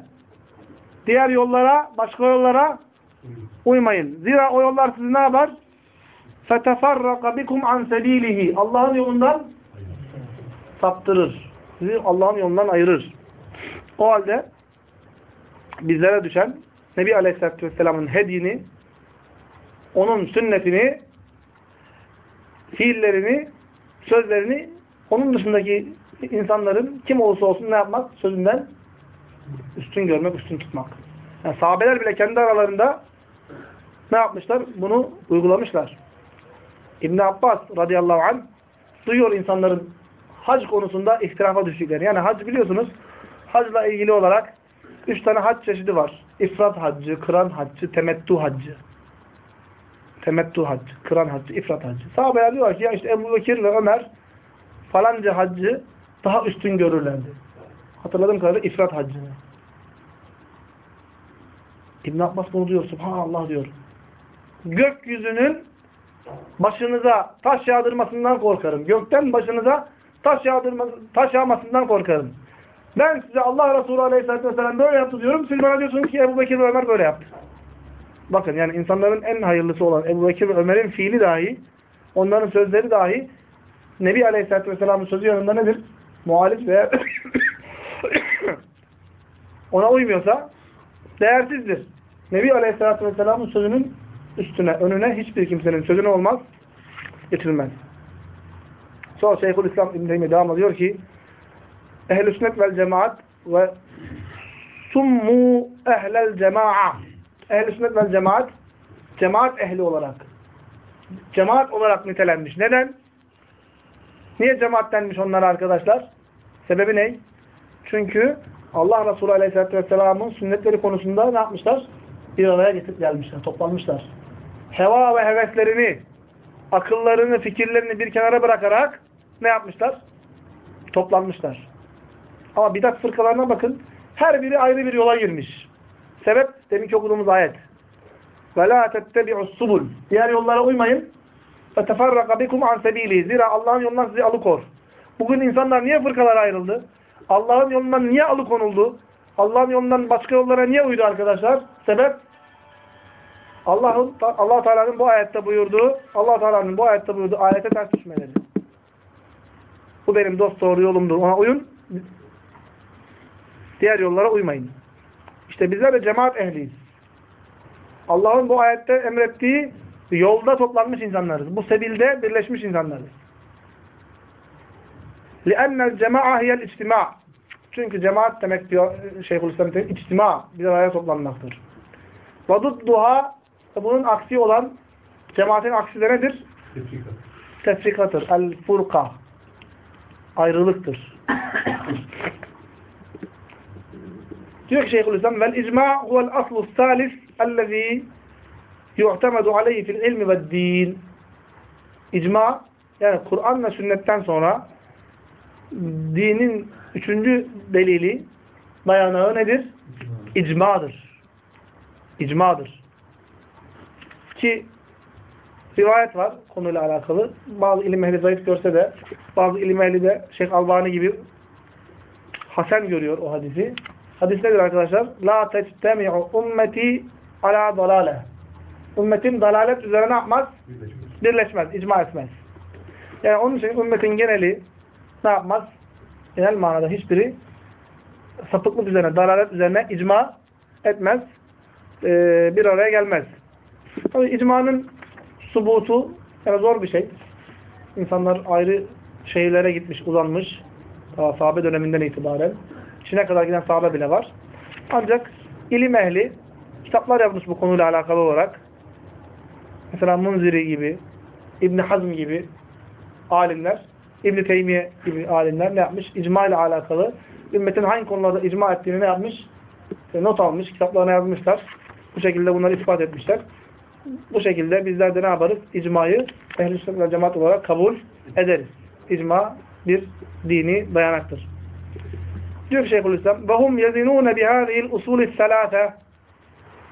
Diğer yollara, başka yollara uymayın. Zira o yollar sizi ne yapar? فَتَفَرَّقَ بِكُمْ عَنْ سَب۪يلِهِ Allah'ın yolundan saptırır. Sizi Allah'ın yolundan ayırır. O halde bizlere düşen Nebi Aleyhisselatü Vesselam'ın hediyini, onun sünnetini, fiillerini, sözlerini onun dışındaki insanların kim olursa olsun ne yapmak? Sözünden üstün görmek, üstün tutmak. Yani sahabeler bile kendi aralarında ne yapmışlar? Bunu uygulamışlar. İbn Abbas radıyallahu anh duyuyor insanların hac konusunda ihtirafa düştüklerini. Yani hac biliyorsunuz hacla ilgili olarak üç tane hac çeşidi var. İfrat haccı, kıran haccı, temettu haccı. Temettu haccı, kıran haccı, ifrat haccı. Sahabeler diyorlar ki ya işte Ebu Bekir ve Ömer falanca haccı daha üstün görürlerdi. Hatırladığım kadarıyla ifrat haccını. İbn Abbas bunu diyor. Subhanallah diyor. Gökyüzünün başınıza taş yağdırmasından korkarım. Gökten başınıza taş, yağdırma, taş yağmasından korkarım. Ben size Allah Resulü Aleyhisselatü Vesselam böyle yaptı diyorum. Siz bana diyorsunuz ki Ebu Bekir ve Ömer böyle yaptı. Bakın yani insanların en hayırlısı olan Ebu Bekir ve Ömer'in fiili dahi, onların sözleri dahi Nebi Aleyhisselatü Vesselam'ın sözü yanında nedir? Muhalif veya *coughs* ona uymuyorsa değersizdir. Nebi Aleyhisselatü Vesselam'ın sözünün üstüne, önüne hiçbir kimsenin sözüne olmaz, getirilmez. Sonra Şeyhülislam İbn Teymiye devam ediyor ki Ehl-i sünnet vel cemaat ve summu ehlel cema'a Ehl-i sünnet vel cemaat cemaat ehli olarak cemaat olarak nitelenmiş. Neden? Niye cemaat denmiş onlara arkadaşlar? Sebebi ne? Çünkü Allah Resulü Aleyhisselatü Vesselam'ın sünnetleri konusunda ne yapmışlar? Bir araya getirip gelmişler, toplanmışlar. Heva ve heveslerini, akıllarını, fikirlerini bir kenara bırakarak ne yapmışlar? Toplanmışlar. Ama bidat fırkalarına bakın. Her biri ayrı bir yola girmiş. Sebep deminki okuduğumuz ayet. وَلَا تَتَّبِعُ السُّبُلِ Diğer yollara uymayın. وَتَفَرَّقَ بِكُمْ عَنْ سَب۪يلِهِ Zira Allah'ın yolundan sizi alıkor. Bugün insanlar niye fırkalara ayrıldı? Allah'ın yolundan niye alıkonuldu? Allah'ın yolundan başka yollara niye uydu arkadaşlar? Sebep Allah'ın Allah Teala'nın bu ayette buyurduğu, Allah Teala'nın bu ayette buyurduğu ayete ters düşmeleri. Bu benim dost doğru yolumdur. Ona uyun. Diğer yollara uymayın. İşte bizler de cemaat ehliyiz. Allah'ın bu ayette emrettiği yolda toplanmış insanlarız. Bu sebilde birleşmiş insanlarız. لِأَنَّ الْجَمَاعَ هِيَ الْاِجْتِمَاعِ Çünkü cemaat demek diyor Şeyhülislam Teymi, içtima, bir araya toplanmaktır. وَضُدُّهَا Bunun aksi olan cemaatin aksi de nedir? Tefrika. Tefrikadır. El-furka. Ayrılıktır. diyor ki Şeyhülislam vel icma huvel aslu salis ellezî yu'temadu aleyhi fil ilmi ve din. İcma yani Kur'an ve sünnetten sonra dinin üçüncü delili dayanağı nedir? İcmadır. İcmadır. Ki rivayet var konuyla alakalı. Bazı ilim ehli zayıf görse de bazı ilim ehli de Şeyh Albani gibi hasen görüyor o hadisi. Hadis nedir arkadaşlar? La tectemi'u ummeti ala dalale. Ümmetin dalalet üzerine ne yapmaz? Birleşmiş. Birleşmez, icma etmez. Yani onun için ümmetin geneli ne yapmaz? Genel manada hiçbiri sapıklık üzerine, dalalet üzerine icma etmez. Ee, bir araya gelmez. Tabii icmanın subutu yani zor bir şey. İnsanlar ayrı şehirlere gitmiş, uzanmış. Ta sahabe döneminden itibaren. Çin'e kadar giden sahabe bile var. Ancak ilim ehli kitaplar yazmış bu konuyla alakalı olarak. Mesela Munziri gibi, İbn Hazm gibi alimler, İbn Teymiye gibi alimler ne yapmış? İcma ile alakalı ümmetin hangi konularda icma ettiğini ne yapmış? E, not almış, kitaplarına yazmışlar. Bu şekilde bunları ispat etmişler. Bu şekilde bizler de ne yaparız? İcmayı ehl-i cemaat olarak kabul ederiz. İcma bir dini dayanaktır. Diyor Şeyhülislam ve hum yezinûne bihâzihil usûlis selâfe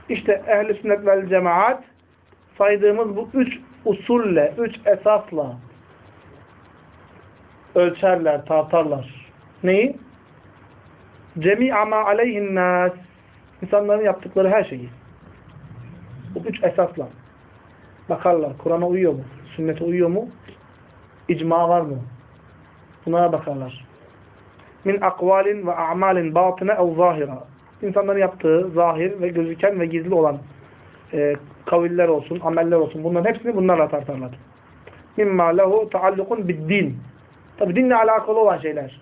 İşte ehl-i sünnet cemaat saydığımız bu üç usulle, üç esasla ölçerler, tartarlar. Neyi? Cemi'a ma aleyhin nas İnsanların yaptıkları her şeyi. Bu üç esasla. Bakarlar. Kur'an'a uyuyor mu? Sünnete uyuyor mu? İcma var mı? Bunlara bakarlar. Min akvalin ve a'malin batine ev zahira. İnsanların yaptığı zahir ve gözüken ve gizli olan e, kaviller olsun, ameller olsun. Bunların hepsini bunlarla tartarlar. Mimma lehu taallukun bid din. Tabi dinle alakalı olan şeyler.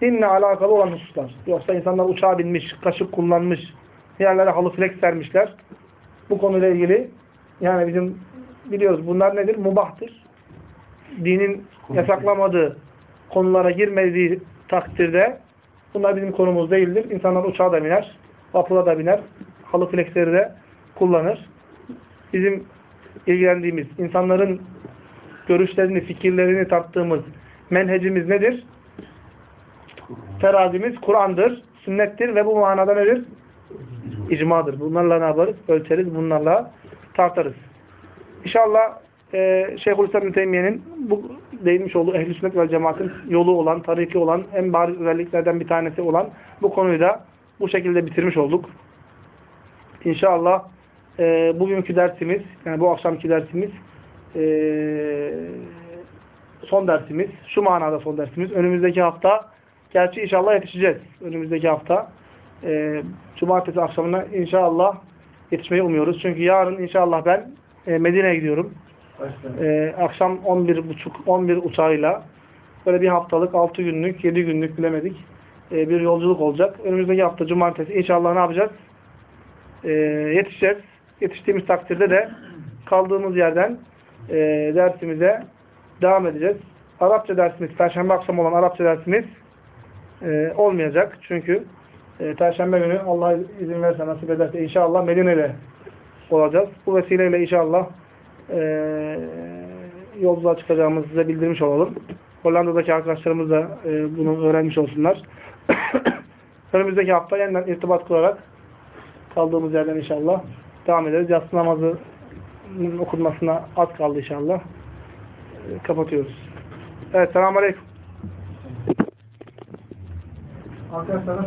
Dinle alakalı olan hususlar. Yoksa insanlar uçağa binmiş, kaşık kullanmış, yerlere halı flex sermişler. Bu konuyla ilgili yani bizim biliyoruz bunlar nedir? Mubahtır. Dinin yasaklamadığı konulara girmediği takdirde bunlar bizim konumuz değildir. İnsanlar uçağa da biner, vapura da biner, halı flexleri de kullanır. Bizim ilgilendiğimiz, insanların görüşlerini, fikirlerini tarttığımız menhecimiz nedir? Terazimiz Kur'an'dır, sünnettir ve bu manada nedir? İcmadır. Bunlarla ne yaparız? Ölçeriz, bunlarla tartarız. İnşallah e, Şeyhülislam Teymiye'nin bu değinmiş olduğu ehl-i sünnet vel cemaatin yolu olan, tariki olan, en bariz özelliklerden bir tanesi olan bu konuyu da bu şekilde bitirmiş olduk. İnşallah e, bugünkü dersimiz, yani bu akşamki dersimiz e, son dersimiz. Şu manada son dersimiz. Önümüzdeki hafta gerçi inşallah yetişeceğiz. Önümüzdeki hafta e, cumartesi akşamına inşallah yetişmeyi umuyoruz. Çünkü yarın inşallah ben e, Medine'ye gidiyorum. E, akşam 11.30 11 uçağıyla böyle bir haftalık, 6 günlük, 7 günlük bilemedik. E, bir yolculuk olacak. Önümüzdeki hafta cumartesi inşallah ne yapacağız? E, yetişeceğiz. Yetiştiğimiz takdirde de kaldığımız yerden e, dersimize devam edeceğiz. Arapça dersimiz, Perşembe akşamı olan Arapça dersimiz e, olmayacak. Çünkü e, Perşembe günü Allah izin verirse, nasip ederse inşallah Medine'de olacağız. Bu vesileyle inşallah e, yolculuğa çıkacağımızı size bildirmiş olalım. Hollanda'daki arkadaşlarımız da e, bunu öğrenmiş olsunlar. *coughs* Önümüzdeki hafta yeniden irtibat kurarak kaldığımız yerden inşallah devam ederiz. Yatsı namazı okunmasına az kaldı inşallah. E, kapatıyoruz. Evet, selamun aleyküm. Arkadaşlar?